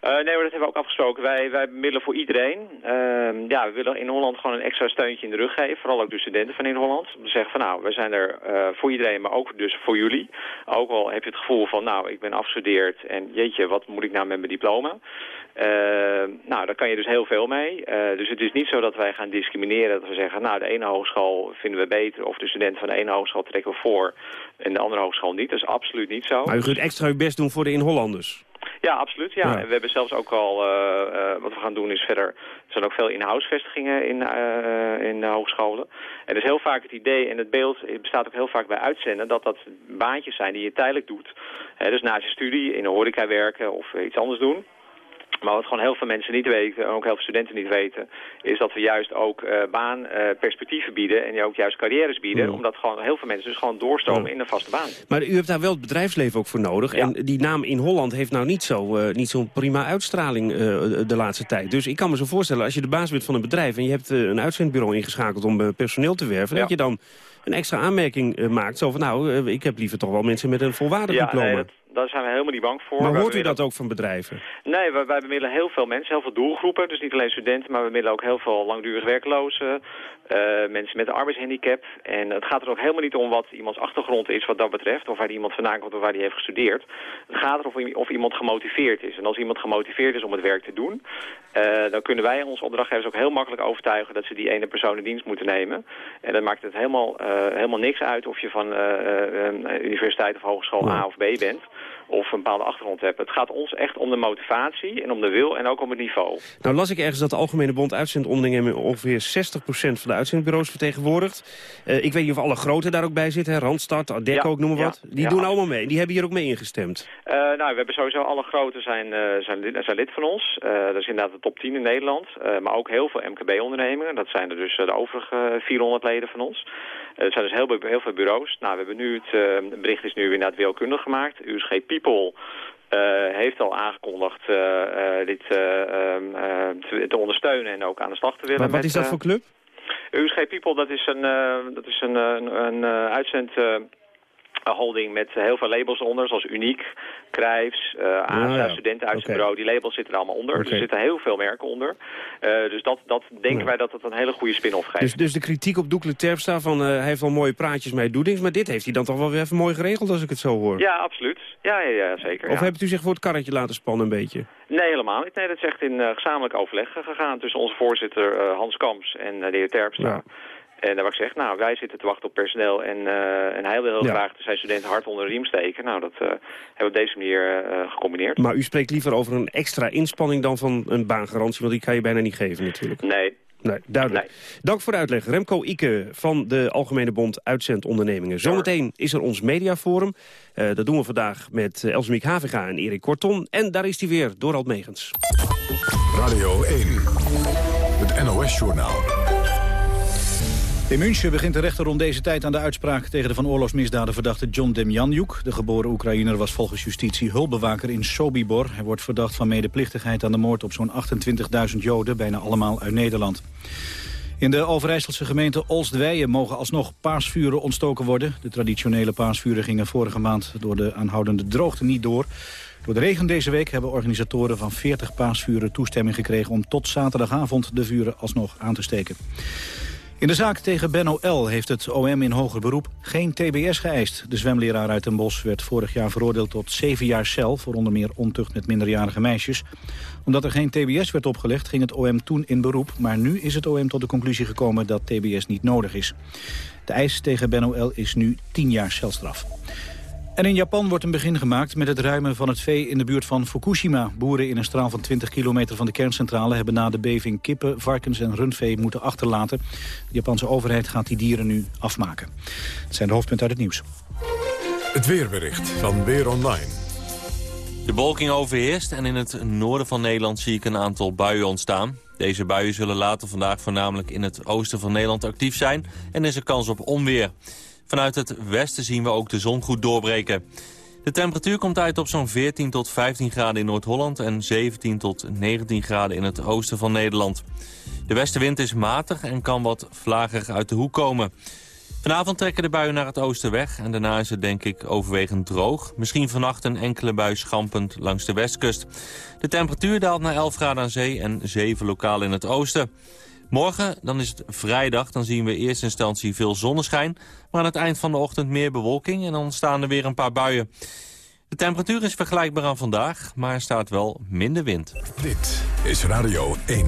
Uh, nee, maar dat hebben we ook afgesproken. Wij, wij bemiddelen voor iedereen. Uh, ja, we willen in Holland gewoon een extra steuntje in de rug geven. Vooral ook de studenten van in Holland. Om te zeggen van nou, we zijn er uh, voor iedereen, maar ook dus voor jullie. Ook al heb je het gevoel van nou, ik ben afgestudeerd en jeetje, wat moet ik nou met mijn diploma? nou, daar kan je dus heel veel mee. dus het is niet zo dat wij gaan discrimineren. Dat we zeggen, nou, de ene hogeschool vinden we beter. Of de studenten van de ene hogeschool trekken we voor. En de andere hogeschool niet. Dat is absoluut niet zo. Maar u kunt extra uw best doen voor de in-Hollanders. Ja, absoluut. Ja. ja. En we hebben zelfs ook al, uh, uh, wat we gaan doen is verder, er zijn ook veel in-house vestigingen in, uh, in hogescholen. En dus heel vaak het idee en het beeld het bestaat ook heel vaak bij uitzenden, dat dat baantjes zijn die je tijdelijk doet. dus naast je studie in de horeca werken of iets anders doen. Maar wat gewoon heel veel mensen niet weten, en ook heel veel studenten niet weten, is dat we juist ook uh, baanperspectieven uh, bieden en ook juist carrières bieden. Mm. Omdat gewoon heel veel mensen dus gewoon doorstromen mm. in een vaste baan. Maar u hebt daar wel het bedrijfsleven ook voor nodig. Ja. En die naam in Holland heeft nou niet zo'n uh, niet zo'n prima uitstraling de laatste tijd. Dus ik kan me zo voorstellen, als je de baas bent van een bedrijf en je hebt een uitzendbureau ingeschakeld om personeel te werven, dat je dan een extra aanmerking maakt. Zo van, nou, ik heb liever toch wel mensen met een volwaardig diploma. Nee, dat, daar zijn we helemaal niet bang voor. Maar hoort u dat ook van bedrijven? Nee, wij, wij bemiddelen heel veel mensen, heel veel doelgroepen. Dus niet alleen studenten, maar we bemiddelen ook heel veel langdurig werklozen. Eh, mensen met een arbeidshandicap. En het gaat er ook helemaal niet om wat iemands achtergrond is wat dat betreft. Of waar die iemand vandaan komt of waar die heeft gestudeerd. Het gaat erom of, iemand gemotiveerd is. En als iemand gemotiveerd is om het werk te doen... eh, dan kunnen wij onze opdrachtgevers ook heel makkelijk overtuigen... dat ze die ene persoon in dienst moeten nemen. En dan maakt het helemaal, eh, helemaal niks uit of je van universiteit of hogeschool A of B bent of een bepaalde achtergrond hebt. Het gaat ons echt om de motivatie en om de wil en ook om het niveau. Nou las ik ergens dat de Algemene Bond uitzendondernemingen ongeveer 60% van de uitzendbureaus vertegenwoordigt. Eh, ik weet niet of alle grote daar ook bij zitten, hè? Randstad, Adecco, Ja, ook noem maar ja, wat. Die ja. doen allemaal mee. Die hebben hier ook mee ingestemd. Eh, nou, we hebben sowieso alle grote zijn, eh, zijn, lid, zijn lid van ons. Dat is inderdaad de top 10 in Nederland. Maar ook heel veel MKB-ondernemingen. Dat zijn er dus de overige 400 leden van ons. Eh, het zijn dus heel, heel veel bureaus. Nou, we hebben nu het, eh, bericht is nu inderdaad wereldkundig gemaakt. USG People eh, heeft al aangekondigd eh, eh, dit eh, ehm, eh, te, te ondersteunen en ook aan de slag te willen. Maar wat met, is dat eh, voor club? USG People, dat is een, eh, dat is een, eh, een, een eh, uitzend... eh, holding met heel veel labels onder, zoals Uniek, Krijfs, eh ASA, ja. Studentenuitzendbureau. Die labels zitten er allemaal onder. Dus er zitten heel veel merken onder. Eh, dus dat, dat denken Ja. wij dat het een hele goede spin-off geeft. Dus, dus de kritiek op Doekle Terpstra van eh, hij heeft wel mooie praatjes mee, doe niks. Maar dit heeft hij dan toch wel weer even mooi geregeld als ik het zo hoor. Ja, absoluut. Ja, ja, ja zeker. Of hebt u zich voor het karretje laten spannen een beetje? Nee, helemaal niet. Nee, dat is echt in eh, gezamenlijk overleg gegaan tussen onze voorzitter eh, Hans Kamps en eh, de heer Terpstra. En daar heb ik gezegd, nou, wij zitten te wachten op personeel en, eh, en hij wil heel Ja. graag zijn studenten hard onder de riem steken. Nou, dat eh, hebben we op deze manier eh, gecombineerd. Maar u spreekt liever over een extra inspanning dan van een baangarantie, want die kan je bijna niet geven natuurlijk. Nee. Nee, duidelijk. Dank voor de uitleg. Remco Ike van de Algemene Bond Uitzendondernemingen. Zometeen is er ons mediaforum. Eh, dat doen we vandaag met Elsemiek Haviga en Erik Korton. En daar is hij weer, Dorald Megens. Radio 1, het NOS-journaal. In München begint de rechter rond deze tijd aan de uitspraak tegen de van oorlogsmisdaden verdachte John Demjanjuk. De geboren Oekraïner was volgens justitie hulpbewaker in Sobibor. Hij wordt verdacht van medeplichtigheid aan de moord op zo'n 28.000 Joden, bijna allemaal uit Nederland. In de Overijsselse gemeente Olstweijen mogen alsnog paasvuren ontstoken worden. De traditionele paasvuren gingen vorige maand door de aanhoudende droogte niet door. Door de regen deze week hebben organisatoren van 40 paasvuren toestemming gekregen... om tot zaterdagavond de vuren alsnog aan te steken. In de zaak tegen Benno L. heeft het OM in hoger beroep geen TBS geëist. De zwemleraar uit Den Bosch werd vorig jaar veroordeeld tot zeven jaar cel... voor onder meer ontucht met minderjarige meisjes. Omdat er geen TBS werd opgelegd ging het OM toen in beroep... maar nu is het OM tot de conclusie gekomen dat TBS niet nodig is. De eis tegen Benno L. is nu tien jaar celstraf. En in Japan wordt een begin gemaakt met het ruimen van het vee in de buurt van Fukushima. Boeren in een straal van 20 kilometer van de kerncentrale hebben na de beving kippen, varkens en rundvee moeten achterlaten. De Japanse overheid gaat die dieren nu afmaken. Dat zijn de hoofdpunten uit het nieuws. Het weerbericht van Weer Online. De bewolking overheerst en in het noorden van Nederland zie ik een aantal buien ontstaan. Deze buien zullen later vandaag voornamelijk in het oosten van Nederland actief zijn en is er kans op onweer. Vanuit het westen zien we ook de zon goed doorbreken. De temperatuur komt uit op zo'n 14 tot 15 graden in Noord-Holland... en 17 tot 19 graden in het oosten van Nederland. De westenwind is matig en kan wat vlagerig uit de hoek komen. Vanavond trekken de buien naar het oosten weg... en daarna is het denk ik overwegend droog. Misschien vannacht een enkele bui schampend langs de westkust. De temperatuur daalt naar 11 graden aan zee en 7 lokaal in het oosten. Morgen, dan is het vrijdag, dan zien we in eerste instantie veel zonneschijn... maar aan het eind van de ochtend meer bewolking en dan staan er weer een paar buien. De temperatuur is vergelijkbaar aan vandaag, maar er staat wel minder wind. Dit is Radio 1.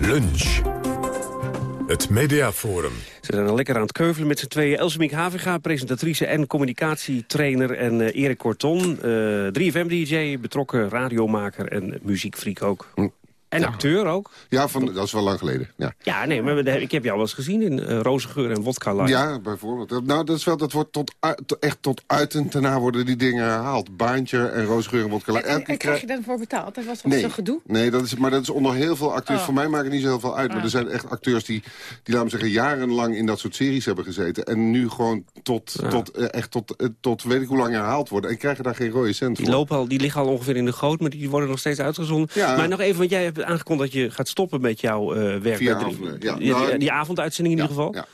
Lunch. Het Mediaforum. Ze zijn al lekker aan het keuvelen met z'n tweeën. Elsemiek Haviga, presentatrice en communicatietrainer. En uh, Erik Korton, uh, 3FM-dj, betrokken radiomaker en muziekfreak ook. En acteur ook? Ja, van, dat is wel lang geleden. Ja, ja nee, maar ik heb jou wel eens gezien in uh, Rozengeur en Wodka Live. Ja, bijvoorbeeld. Nou, dat, is wel, dat wordt tot, uit, echt tot uiten. Daarna worden die dingen herhaald. Baantje en Rozengeur en Wodka Live. En, en krijg je daarvoor betaald? Dat was toch nee, zo'n gedoe? Nee, dat is, maar dat is onder heel veel acteurs. Oh. Voor mij maakt het niet zo heel veel uit. Ah. Maar er zijn echt acteurs die, die, laten we zeggen, jarenlang in dat soort series hebben gezeten. En nu gewoon tot, tot, uh, echt tot, uh, tot weet ik hoe lang herhaald worden. En krijgen daar geen rode cent voor. Die, lopen al, die liggen al ongeveer in de goot, maar die worden nog steeds uitgezonden. Ja. Maar nog even, want jij hebt aangekondigd dat je gaat stoppen met jouw uh, werk. Ja. die, nou, die, avonduitzending in ja, ieder geval. Ja.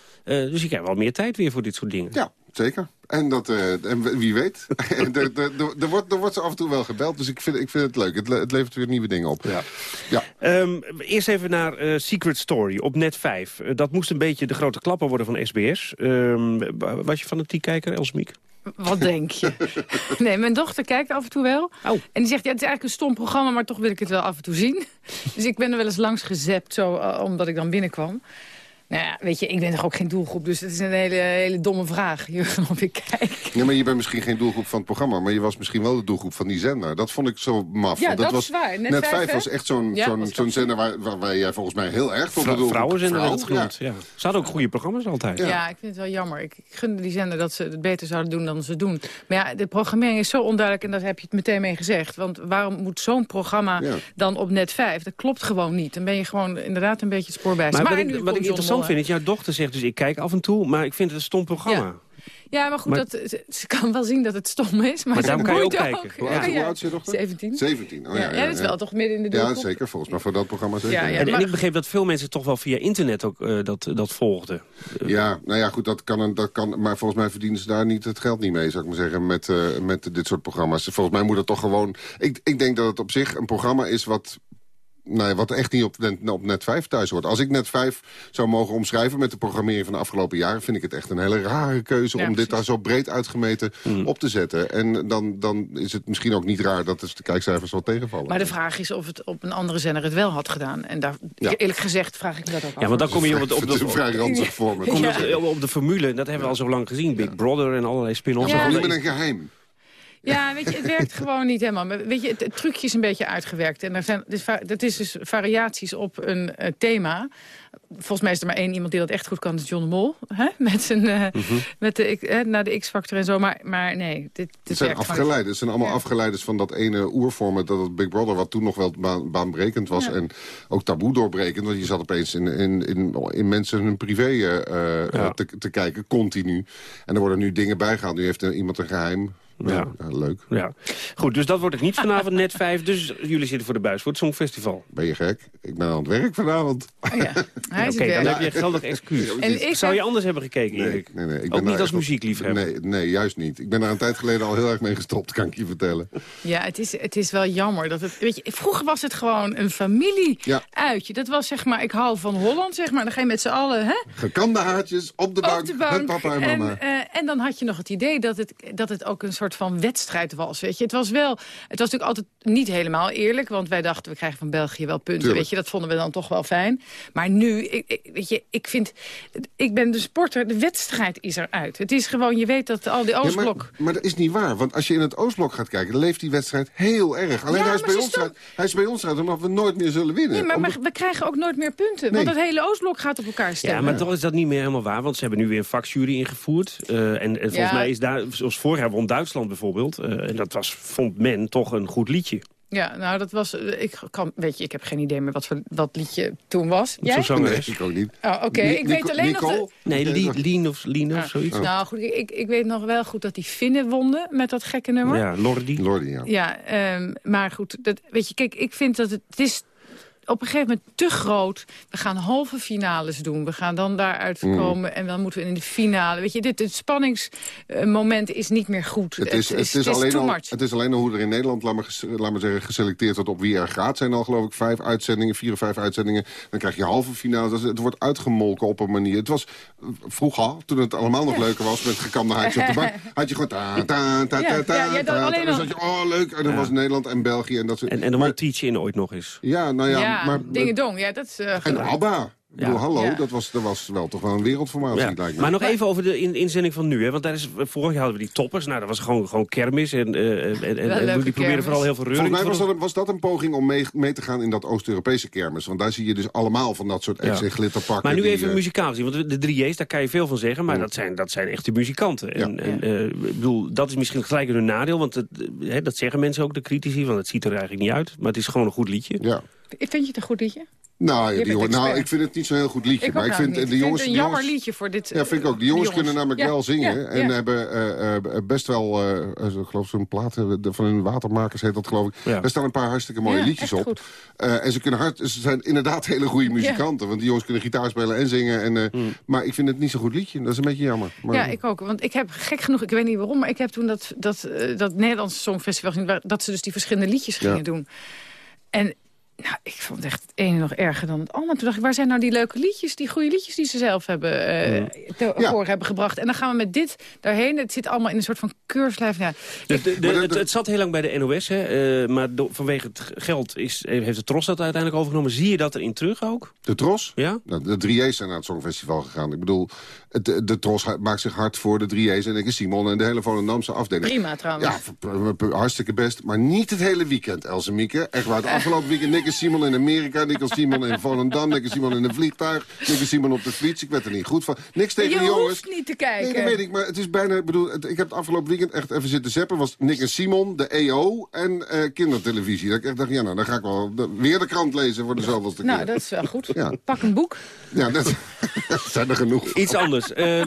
Uh, dus je krijgt wel meer tijd weer voor dit soort dingen. Ja, zeker. En, dat, eh, en wie weet. er, er, er, er wordt, er wordt ze af en toe wel gebeld, dus ik vind, ik vind het leuk. Het, le- het levert weer nieuwe dingen op. Ja. ja. Ehm, eerst even naar eh, Secret Story op net 5. Eh, dat moest een beetje de grote klapper worden van SBS. Ehm, was je fanatiek kijker, Elsmiek? Wat denk je? Nee, mijn dochter kijkt af en toe wel. Oh. En die zegt, ja, het is eigenlijk een stom programma... maar toch wil ik het wel af en toe zien. Dus ik ben er wel eens langs gezept, zo, eh, omdat ik dan binnenkwam. Nou ja, weet je, ik ben toch ook geen doelgroep... dus het is een hele, hele domme vraag, Jurgen, of ik kijk. Ja, maar je bent misschien geen doelgroep van het programma... maar je was misschien wel de doelgroep van die zender. Dat vond ik zo maf. Ja, dat was, waar. Net Net vijf, 5 hè? was echt zo'n Ja, zo'n zender... Waar, waar, waar jij volgens mij heel erg voor bedoelde. Vrouwenzender werd het genoemd. Ja. Ze hadden ook goede programma's altijd. Ja. ik vind het wel jammer. Ik, ik gunde die zender dat ze het beter zouden doen dan ze doen. Maar ja, de programmering is zo onduidelijk en daar heb je het meteen mee gezegd. Want waarom moet zo'n programma Ja. dan op net 5? Dat klopt gewoon niet. Dan ben je gewoon inderdaad een beetje het spoor bij. Maar, wat ik, komt wat ik John interessant vind, is jouw dochter zegt dus... ik kijk af en toe, maar ik vind het een stom programma. Ja, maar goed, Maar- Dat, ze, ze kan wel zien dat het stom is. Maar, Maar daarom kan je ook kijken. Hoe oud, Ja, hoe ja. oud is je dochter? 17. 17, oh ja. Ja, ja, dat is wel toch midden in de Ja, doelgroep. zeker. Volgens mij voor dat programma zeker. Ja, ja, en, ik begreep dat veel mensen toch wel via internet ook eh, dat, dat volgden. Ja, nou ja, goed, dat kan, dat kan, maar volgens mij verdienen ze daar niet het geld niet mee, zou ik maar zeggen, met, eh, met dit soort programma's. Volgens mij moet het toch gewoon... Ik, ik denk dat het op zich een programma is wat... Nou ja, wat echt niet op, net- op net 5 thuis hoort. Als ik net 5 zou mogen omschrijven met de programmering van de afgelopen jaren... vind ik het echt een hele rare keuze Ja, om dit daar zo breed uitgemeten Hmm. op te zetten. En dan, dan is het misschien ook niet raar dat dus de kijkcijfers wel tegenvallen. Maar de vraag is of het op een andere zender het wel had gedaan. En daar, Ja. eerlijk gezegd vraag ik me dat ook af. Ja, want dan kom je op, het, op een vrij ranzig op, op de formule, dat hebben we al zo lang gezien. Big Brother en allerlei spin-offs. Ja. Nu met een geheim. Ja, weet je, het werkt gewoon niet helemaal. Maar weet je, het, het trucje is een beetje uitgewerkt. En er zijn, dit va- dat is dus variaties op een eh, thema. Volgens mij is er maar één iemand die dat echt goed kan, dat is John de Mol. Hè? Met, zijn, eh, met de, hè, naar de X-factor en zo. Maar, maar nee, dit, dit Het zijn afgeleiden. Het zijn allemaal afgeleiders van dat ene oerformat... dat het Big Brother, wat toen nog wel baan, baanbrekend was... Ja. en ook taboe doorbrekend. Want je zat opeens in, in, in, in mensen hun privé eh, Ja. te, te kijken, continu. En er worden nu dingen bijgehaald. Nu heeft er iemand een geheim. Ja. Ja, ja, leuk. Ja. Goed, dus dat wordt het niet vanavond net vijf. Dus jullie zitten voor de buis voor het Songfestival. Ben je gek? Ik ben aan het werk vanavond. Oh ja, hij is Oké, dan heb je een geldig excuus. En ik Zou je anders hebben gekeken, Nee, Erik? nee, nee. Ik Ook ben niet als muziekliefhebber? Nee, nee, juist niet. Ik ben daar een tijd geleden al heel erg mee gestopt, kan ik je vertellen. Ja, het is, het is wel jammer. Dat het, weet je, vroeger was het gewoon een familie-uitje. Dat was zeg maar, ik hou van Holland, zeg maar. Dan ga je met z'n allen, hè? Gekamde haartjes op de bank, op de bank. met papa en mama. En, eh, en dan had je nog het idee dat het, dat het ook een soort van wedstrijd was. Weet je. Het was wel, het was natuurlijk altijd niet helemaal eerlijk. Want wij dachten, we krijgen van België wel punten. Tuurlijk. Weet je, dat vonden we dan toch wel fijn. Maar nu, ik, ik- weet je, ik vind, ik ben de sporter, de wedstrijd is eruit. Het is gewoon, je weet dat al die Ja, Oostblok... maar, maar dat is niet waar. Want als je in het Oostblok gaat kijken... dan leeft die wedstrijd heel erg. Alleen Ja, hij, is bij ons eruit, hij is bij ons eruit omdat we nooit meer zullen winnen. Nee, maar, we krijgen ook nooit meer punten. Nee. Want het hele Oostblok gaat op elkaar stemmen. Ja, maar toch is dat niet meer helemaal waar. Want ze hebben nu weer een vakjury ingevoerd. Eh, en, en volgens Ja. mij is daar, zoals vorig jaar won Duitsland bijvoorbeeld. eh, en dat was, vond men toch een goed liedje. Ja, nou, dat was... eh, Ik, kan, weet je, ik heb geen idee meer wat voor dat liedje toen was. Jij? Nee, ik ook niet. Oh, oké. Ik weet Nico- alleen nog... Nicole? de- Nee, Li- Lien of, Lien of Ja. zoiets. Nou goed, ik, ik weet nog wel goed dat die Finnen wonnen met dat gekke nummer. Ja, Lordi. Lordi, ja. Ja, ehm, maar goed, dat, weet je, kijk, ik vind dat het, het is op een gegeven moment te groot. We gaan halve finales doen. We gaan dan daaruit Mm. komen en dan moeten we in de finale. Weet je, dit, het spanningsmoment is niet meer goed. Het is, het, is alleen al, het is alleen al hoe er in Nederland, laat maar, laat maar zeggen, geselecteerd wordt op wie er gaat. Zijn al geloof ik vijf uitzendingen, vier of vijf uitzendingen. Dan krijg je halve finale. Dat is- Het wordt uitgemolken op een manier. Het was eh, vroeger, toen het allemaal nog leuker was met gekamde haartjes op de bank, had je gewoon ta ta ta ta Ja, ta ja, ja, dan ta, alleen en dan nog- zat je, oh leuk, en dan was Nederland en België en dat soort. En, en de won Teach in ooit nog eens. Ja, nou ja, Ja, maar... dingen dong. Ja, dat is... eh, En. ABBA. Ik bedoel, hallo, Ja. dat, was, dat was wel toch wel een wereldformatie, Ja. lijkt me. Maar nog even over de in, inzending van nu. Hè? Want daar is, vorig jaar hadden we die toppers. Nou, dat was gewoon, gewoon kermis. En, eh, en, en, die probeerden kermis. vooral heel veel reuring Volgens mij te was dat, was dat een poging om mee, mee te gaan in dat Oost-Europese kermis. Want daar zie je dus allemaal van dat soort ex- Ja. en glitterpakken. Maar nu die, even eh, muzikaal zien. Want de drie J's, daar kan je veel van zeggen. Maar Mm. dat, zijn, dat zijn echte muzikanten. En, Ja. en, eh, ik bedoel, dat is misschien gelijk een nadeel. Want het, hè, dat zeggen mensen ook, de critici. Want het ziet er eigenlijk niet uit. Maar het is gewoon een goed liedje. Ja. Vind je het een goed liedje? Nou, ja, die nou, ik vind het niet zo'n heel goed liedje. Ik maar ik vind niet. de Ik jongens, vind de het een jammer jongens- liedje voor dit... Ja, vind ik ook. Die jongens, kunnen namelijk Ja, wel zingen. ja, en ja. hebben eh, eh, best wel, eh, eh, ik geloof zo'n plaat eh, de- van hun watermakers heet dat geloof ik. Ja. Daar staan een paar hartstikke mooie Ja, liedjes op. Eh, en ze, kunnen hard, ze zijn inderdaad hele goede muzikanten. Want die jongens kunnen gitaar spelen en zingen. En, eh, Hmm. Maar ik vind het niet zo'n goed liedje. Dat is een beetje jammer. Maar, Ja, ik ook. Want ik heb gek genoeg, ik weet niet waarom... maar ik heb toen dat, dat, eh, dat Nederlandse Songfestival gezien... dat ze dus die verschillende liedjes Ja. gingen doen. En nou, ik vond echt het ene nog erger dan het andere. Toen dacht ik, waar zijn nou die leuke liedjes, die goede liedjes... die ze zelf hebben, eh Ja. horen hebben gebracht. En dan gaan we met dit daarheen. Het zit allemaal in een soort van keurslijf. Ja, De- de- de- het, het zat heel lang bij de NOS, hè, eh, maar do- vanwege het geld is, heeft de Tros dat uiteindelijk overgenomen. Zie je dat erin terug ook? De Tros? Ja? Nou, de 3J's zijn naar het Songfestival gegaan. Ik bedoel, het, de, de Tros maakt zich hard voor de 3J's. En ik is Simon en de hele Volendamse afdeling. prima trouwens. Ja, hartstikke best. Maar niet het hele weekend, Else Mieke. Echt waar, het afgelopen weekend Nick en Simon in Amerika... Nick en Simon in Volendam, Nick en Simon in een vliegtuig... Nick en Simon op de fiets. Ik werd er niet goed van. Niks tegen je de jongens. hoeft niet te kijken. Nee, dat weet ik, maar het is bijna... Ik bedoel, het- ik heb het afgelopen weekend echt even zitten zeppen. was Nick en Simon, de EO en eh, kindertelevisie. Dat ik echt dacht, ja, nou, dan ga ik wel de- weer de krant lezen voor de zoveelste keer. Nou, dat is wel goed. Ja. Pak een boek. Ja, dat zijn er genoeg. Iets anders. Eh,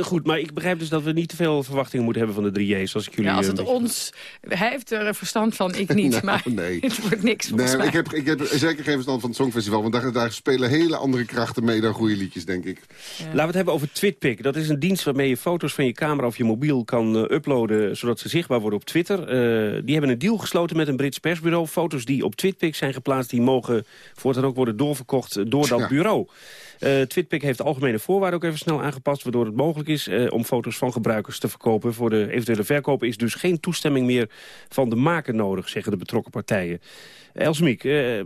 goed, maar ik begrijp dus dat we niet te veel verwachtingen moeten hebben van de 3J's. Als ik jullie Ja, als eh, het beetje- ons... Hij heeft er verstand van, ik niet. Nou, maar nee. het wordt niks volgens Nee, mij. ik heb, ik heb zeker geen verstand van het Songfestival. Want daar, daar spelen hele andere krachten mee dan goede liedjes, denk ik. Laten we het hebben over TwitPic. Dat is een dienst waarmee je foto's van je camera of je mobiel kan eh, uploaden... zodat ze zichtbaar worden op Twitter. Eh, die hebben een deal gesloten met een Brits persbureau. Foto's die op TwitPic zijn geplaatst... die mogen voortaan ook worden doorverkocht eh, door dat Ja. bureau. Eh TwitPic heeft de algemene voorwaarden ook even snel aangepast... waardoor het mogelijk is om foto's van gebruikers te verkopen. Voor de eventuele verkoop is dus geen toestemming meer van de maker nodig... zeggen de betrokken partijen. Elsmiek, eh,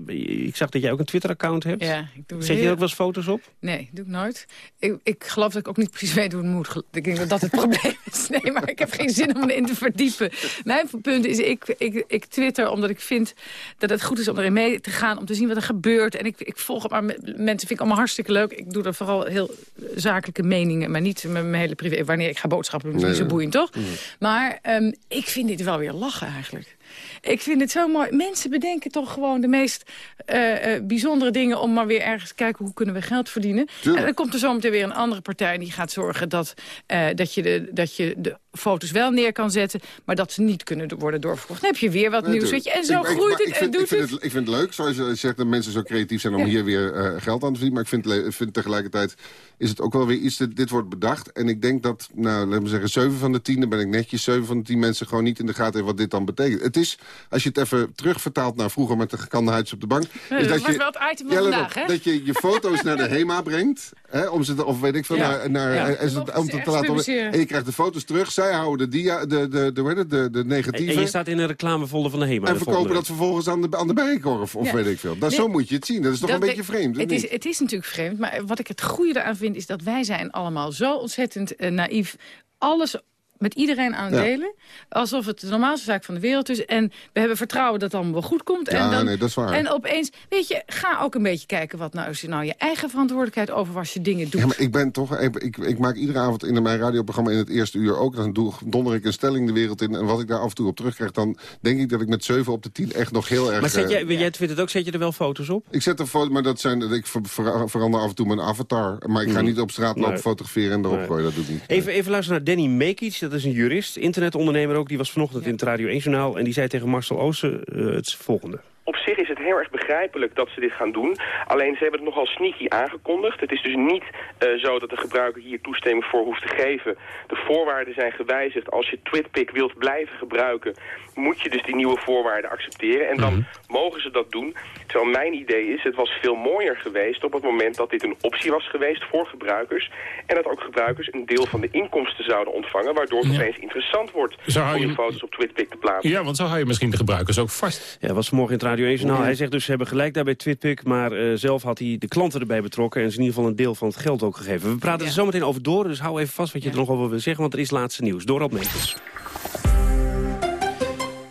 ik zag dat jij ook een Twitter-account hebt. Ja, ik doe Zet je heel- ook wel eens foto's op? Nee, doe ik nooit. Ik, ik geloof dat ik ook niet precies weet hoe het moet. Ik denk dat dat het probleem is. Nee, maar ik heb geen zin om erin te verdiepen. Mijn punt is, ik, ik, ik twitter omdat ik vind dat het goed is om erin mee te gaan... om te zien wat er gebeurt. En ik, ik volg het maar. met- Mensen vind ik allemaal hartstikke leuk. Ik doe er vooral heel zakelijke meningen, maar niet met mijn hele privé. Wanneer ik ga boodschappen doen, is Nee, niet zo boeiend, toch? Maar ehm, ik vind dit wel weer lachen eigenlijk. Ik vind het zo mooi. Mensen bedenken toch gewoon de meest eh, eh, bijzondere dingen... om maar weer ergens te kijken hoe kunnen we geld verdienen. Tuurlijk. En dan komt er zometeen weer een andere partij... die gaat zorgen dat, eh, dat, je de, dat je de foto's wel neer kan zetten... maar dat ze niet kunnen worden doorverkocht. Dan heb je weer wat Nee, nieuws. Weet je? En zo. Ik- groeit het ik en vind, doet ik vind het. het. Ik vind het leuk, zoals je zegt, dat mensen zo creatief zijn om Ja. hier weer eh, geld aan te verdienen. Maar ik vind, vind tegelijkertijd is het ook wel weer iets, dat, dit wordt bedacht. En ik denk dat, nou, laten we zeggen, 7 van de 10, dan ben ik netjes, 7 van de 10 mensen gewoon niet in de gaten hebben wat dit dan betekent. Het is, als je het even terugvertaalt naar vroeger met de gekande huidjes op de bank. Is dat was wel het item van Ja, let vandaag, op, hè? Dat je je foto's naar de HEMA brengt, hè, om ze te, of weet ik veel, Ja. naar, naar, en ze- Of om te, laten. En je krijgt de foto's terug, zij houden de, dia, de, de, de, de, de negatieve. en je staat in een reclamefolder van de HEMA. En de verkopen dat vervolgens aan de, aan de bijenkorf, of Ja. weet ik veel. Dat, Nee. Zo moet je het zien. Dat is toch Dat een beetje vreemd, Het is, het is natuurlijk vreemd, maar wat ik het goede eraan vind... is dat wij zijn allemaal zo ontzettend eh, naïef. Alles met iedereen aan het Ja. delen. Alsof het de normaalste zaak van de wereld is. En we hebben vertrouwen dat het allemaal wel goed komt. Ja, en dan, nee, dat is waar. En opeens, weet je, ga ook een beetje kijken... wat nou is nou je eigen verantwoordelijkheid over als je dingen doet. Ja, maar ik ben toch... Ik, ik, ik maak iedere avond in mijn radioprogramma in het eerste uur ook... dan doe, donder ik een stelling de wereld in. En wat ik daar af en toe op terugkrijg... dan denk ik dat ik met 7 op de 10 echt nog heel erg... Maar zet eh, jij, jij twittert ook, zet je er wel foto's op? Ik zet een foto, maar dat zijn... Ik ver- ver- verander af en toe mijn avatar. Maar ik ga Hmm. niet op straat lopen Nee. fotograferen en erop Nee. gooien. Dat doe ik niet. Even, even luisteren naar Danny Mekic, dat is een jurist, internetondernemer ook. Die was vanochtend in het Radio 1-journaal en die zei tegen Marcel Oosten eh, het volgende. Op zich is het heel erg begrijpelijk dat ze dit gaan doen. Alleen ze hebben het nogal sneaky aangekondigd. Het is dus niet eh, zo dat de gebruiker hier toestemming voor hoeft te geven. De voorwaarden zijn gewijzigd. Als je TwitPic wilt blijven gebruiken, moet je dus die nieuwe voorwaarden accepteren. En dan mogen ze dat doen. Terwijl mijn idee is, het was veel mooier geweest op het moment dat dit een optie was geweest voor gebruikers. En dat ook gebruikers een deel van de inkomsten zouden ontvangen. Waardoor het opeens interessant wordt om je- je foto's op TwitPic te plaatsen. Ja, want zo hou je misschien de gebruikers ook vast. Ja, was vanmorgen in Radio 1-journaal. Hij zegt dus, ze hebben gelijk daar bij TwitPic, maar eh, zelf had hij de klanten erbij betrokken en is in ieder geval een deel van het geld ook gegeven. We praten er zo meteen over door, dus hou even vast wat je er nog over wil zeggen, want er is laatste nieuws. Dorald Meekels.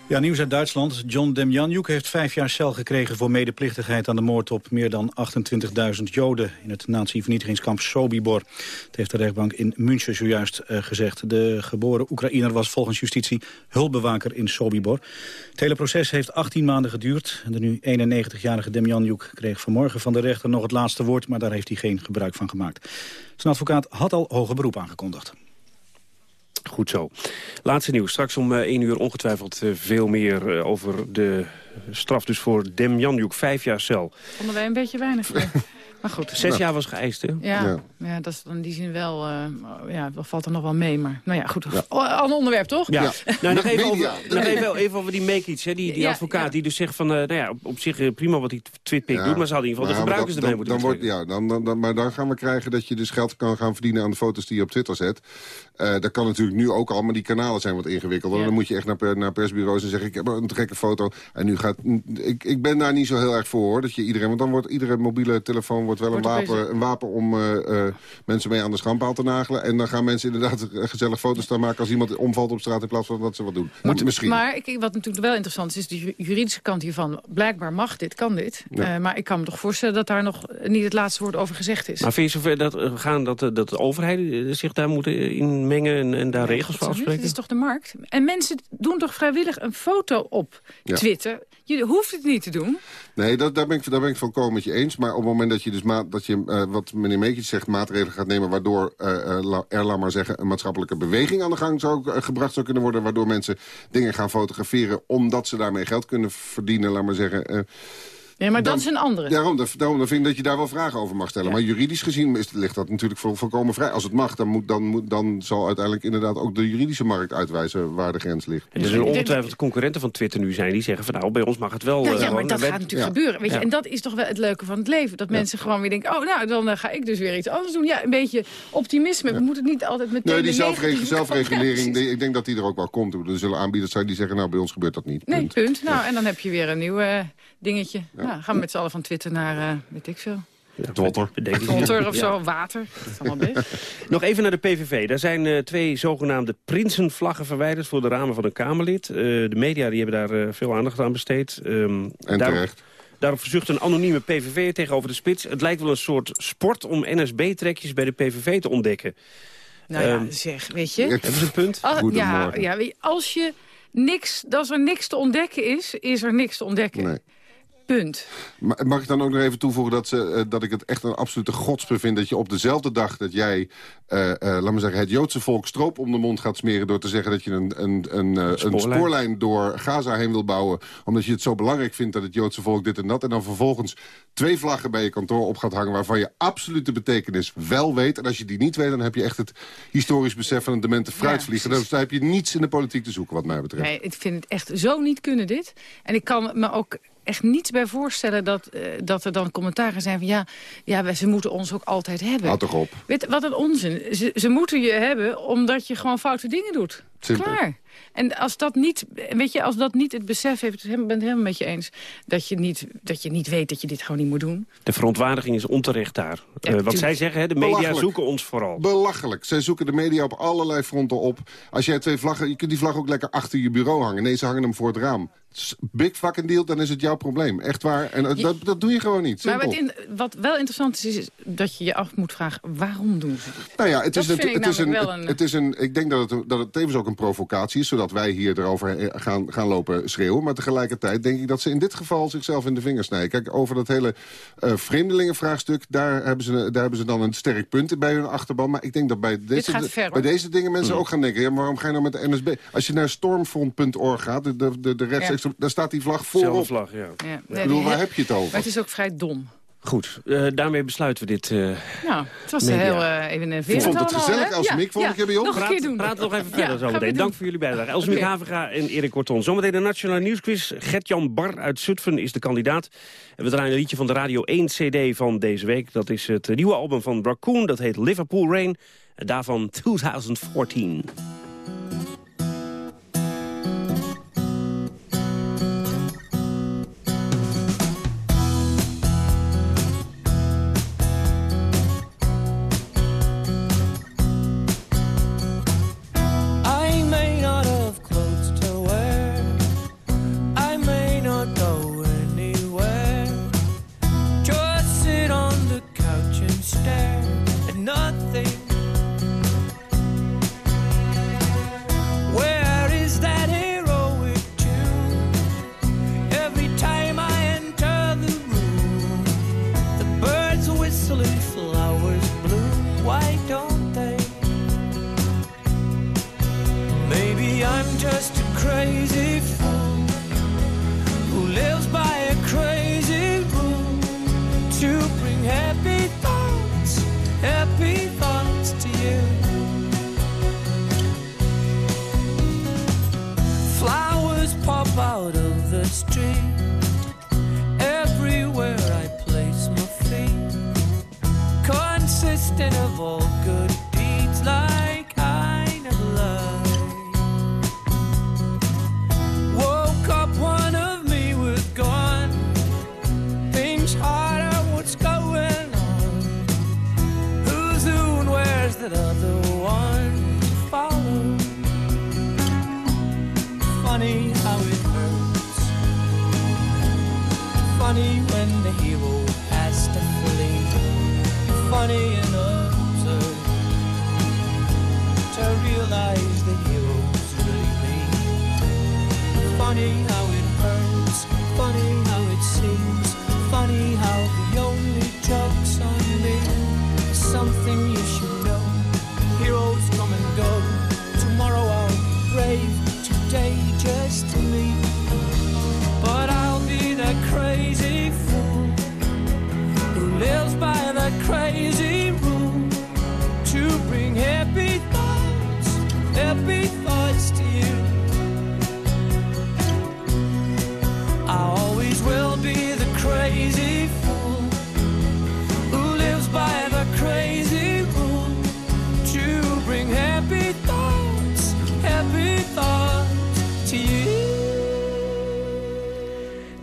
Ja, nieuws uit Duitsland. John Demjanjuk heeft vijf jaar cel gekregen voor medeplichtigheid aan de moord op meer dan 28.000 Joden in het nazi-vernietigingskamp Sobibor. Het heeft de rechtbank in München zojuist uh, gezegd. De geboren Oekraïner was volgens justitie hulpbewaker in Sobibor. Het hele proces heeft 18 maanden geduurd. De nu 91-jarige Demjanjuk kreeg vanmorgen van de rechter nog het laatste woord, maar daar heeft hij geen gebruik van gemaakt. Zijn advocaat had al hoger beroep aangekondigd. Goed zo. Laatste nieuws. Straks om uh, één uur ongetwijfeld uh, veel meer uh, over de straf dus voor Demjanjuk. Vijf jaar cel. Vonden wij een beetje weinig. maar goed. Zes jaar was geëist, hè? Ja, ja. ja dat is in die zin wel... ja, dat valt er nog wel mee. Maar nou ja, goed. Ja. Ander onderwerp, toch? Ja. Nou, nog even over, nog even, even over die Mekic, hè, die, die advocaat die dus zegt van... nou ja, op, op zich prima wat die twitpick doet, maar ze hadden in ieder geval de gebruikers ermee moeten dan wordt, Ja, dan, dan, dan, maar dan gaan we krijgen dat je dus geld kan gaan verdienen aan de foto's die je op Twitter zet. Uh, dat kan natuurlijk nu ook al, maar die kanalen zijn wat ingewikkelder. Ja. Dan moet je echt naar, per, naar persbureaus en zeggen... ik heb een gekke foto. En nu gaat... Ik, ik ben daar niet zo heel erg voor, hoor. Dat je iedereen, want dan wordt iedere mobiele telefoon wordt wel wordt een, wapen, een wapen om uh, uh, mensen mee aan de schandpaal te nagelen. En dan gaan mensen inderdaad gezellig foto's staan maken... als iemand omvalt op straat in plaats van dat ze wat doen. Moet, misschien. Maar ik, wat natuurlijk wel interessant is, is de juridische kant hiervan. Blijkbaar mag dit, kan dit. Ja. maar ik kan me toch voorstellen dat daar nog niet het laatste woord over gezegd is. Maar vind je zover dat, gaan dat, dat de overheid zich daar moeten inmengen en, en daar regels voor afspreken? Het is toch de markt? En mensen doen toch vrijwillig een foto op ja. Twitter? Je hoeft het niet te doen. Nee, dat, daar, ben ik, daar ben ik volkomen met je eens. Maar op het moment dat je dus, dat je, uh, wat meneer Meekjes zegt, maatregelen gaat nemen... waardoor uh, er, laat maar zeggen, een maatschappelijke beweging aan de gang zou, gebracht zou kunnen worden... waardoor mensen dingen gaan fotograferen omdat ze daarmee geld kunnen verdienen, laat maar zeggen... Nee, maar dan, dat is een andere. Daarom, daarom dan vind ik dat je daar wel vragen over mag stellen. Ja. Maar juridisch gezien is, ligt dat natuurlijk vol, volkomen vrij. Als het mag, dan, moet, dan, moet, dan zal uiteindelijk inderdaad ook de juridische markt uitwijzen waar de grens ligt. En er zullen ongetwijfeld concurrenten van Twitter nu zijn die zeggen van nou, bij ons mag het wel. Ja, ja maar dat gaat natuurlijk gebeuren. Weet je? En dat is toch wel het leuke van het leven. Dat mensen gewoon weer denken, oh nou, dan uh, ga ik dus weer iets anders doen. Ja, een beetje optimisme. We moeten het niet altijd meteen Nee, die zelfreg zelfregulering, die, ik denk dat die er ook wel komt. Er zullen aanbieders zijn die zeggen, nou, bij ons gebeurt dat niet. Nee, punt. Nou, en dan heb je weer een nieuwe dingetje. Gaan we met z'n allen van Twitter naar, uh, weet ik veel. Twitter. Twitter of zo, water. Dat is allemaal best. Nog even naar de PVV. Daar zijn uh, twee zogenaamde prinsenvlaggen verwijderd... voor de ramen van een Kamerlid. Uh, de media die hebben daar uh, veel aandacht aan besteed. Um, en daarop, terecht. Daarop verzucht een anonieme PVV tegenover de spits. Het lijkt wel een soort sport om NSB-trekjes bij de PVV te ontdekken. Nou ja, um, zeg, weet je. Hebben ze een punt? Oh, ja, ja, als je niks, als er niks te ontdekken is, is er niks te ontdekken. Nee. Punt. Mag ik dan ook nog even toevoegen dat, ze, uh, dat ik het echt een absolute godspe vind... dat je op dezelfde dag dat jij, uh, uh, laat me zeggen, het Joodse volk stroop om de mond gaat smeren... door te zeggen dat je een, een, een, een, spoorlijn. een spoorlijn door Gaza heen wil bouwen... omdat je het zo belangrijk vindt dat het Joodse volk dit en dat... en dan vervolgens twee vlaggen bij je kantoor op gaat hangen... waarvan je absoluut de betekenis wel weet. En als je die niet weet, dan heb je echt het historisch besef van een demente fruitvliegen. Ja, dus daar heb je niets in de politiek te zoeken, wat mij betreft. Nee, ik vind het echt zo niet kunnen, dit. En ik kan me ook echt niets bij voorstellen dat, uh, dat er dan commentaren zijn van... ja, ja, ze moeten ons ook altijd hebben. Houd toch op. Weet, wat een onzin. Ze, ze moeten je hebben omdat je gewoon foute dingen doet. Simpel. Klaar. En als dat niet, weet je, als dat niet het besef heeft, ik ben het helemaal met je eens, dat je, niet, dat je niet weet dat je dit gewoon niet moet doen. De verontwaardiging is onterecht daar. Ja, uh, wat zij zeggen, hè, de media zoeken ons vooral. Belachelijk. Zij zoeken de media op allerlei fronten op. Als jij twee vlaggen, je kunt die vlag ook lekker achter je bureau hangen. Nee, ze hangen hem voor het raam. Big fucking deal, dan is het jouw probleem. Echt waar. En dat, dat doe je gewoon niet. Simpel. Maar wat, in, wat, wel interessant is, is dat je je af moet vragen, waarom doen ze dit? Nou ja, het dat is, een, het, is een, een... het is een... Ik denk dat het, dat het tevens ook een provocatie is, zodat wij hier erover gaan, gaan lopen schreeuwen. Maar tegelijkertijd denk ik dat ze in dit geval zichzelf in de vingers snijden. Kijk, over dat hele uh, vreemdelingenvraagstuk, daar hebben, ze, daar hebben ze dan een sterk punt bij hun achterban. Maar ik denk dat bij deze, ver, bij deze dingen mensen mm. ook gaan denken, ja, maar waarom ga je nou met de NSB? Als je naar stormfront.org gaat, de, de, de, de rechtsextreem, daar staat die vlag voorop. vlag, ja. ja. Ik bedoel, waar heb je het over? Maar het is ook vrij dom. Goed, uh, daarmee besluiten we dit uh, Nou, het was media. heel uh, even een Ik vond het gezellig, Els ja, Mik, volgende ja, keer bij ons. Nog een keer doen. Praat nog even verder ja, zometeen. Dank voor jullie bijdrage. Els okay. Havenga en Erik Korton. Zometeen de Nationale Nieuwsquiz. Gert-Jan Bar uit Zutphen is de kandidaat. En we draaien een liedje van de Radio 1 CD van deze week. Dat is het nieuwe album van Raccoon. Dat heet Liverpool Rain. En daarvan 2014. Street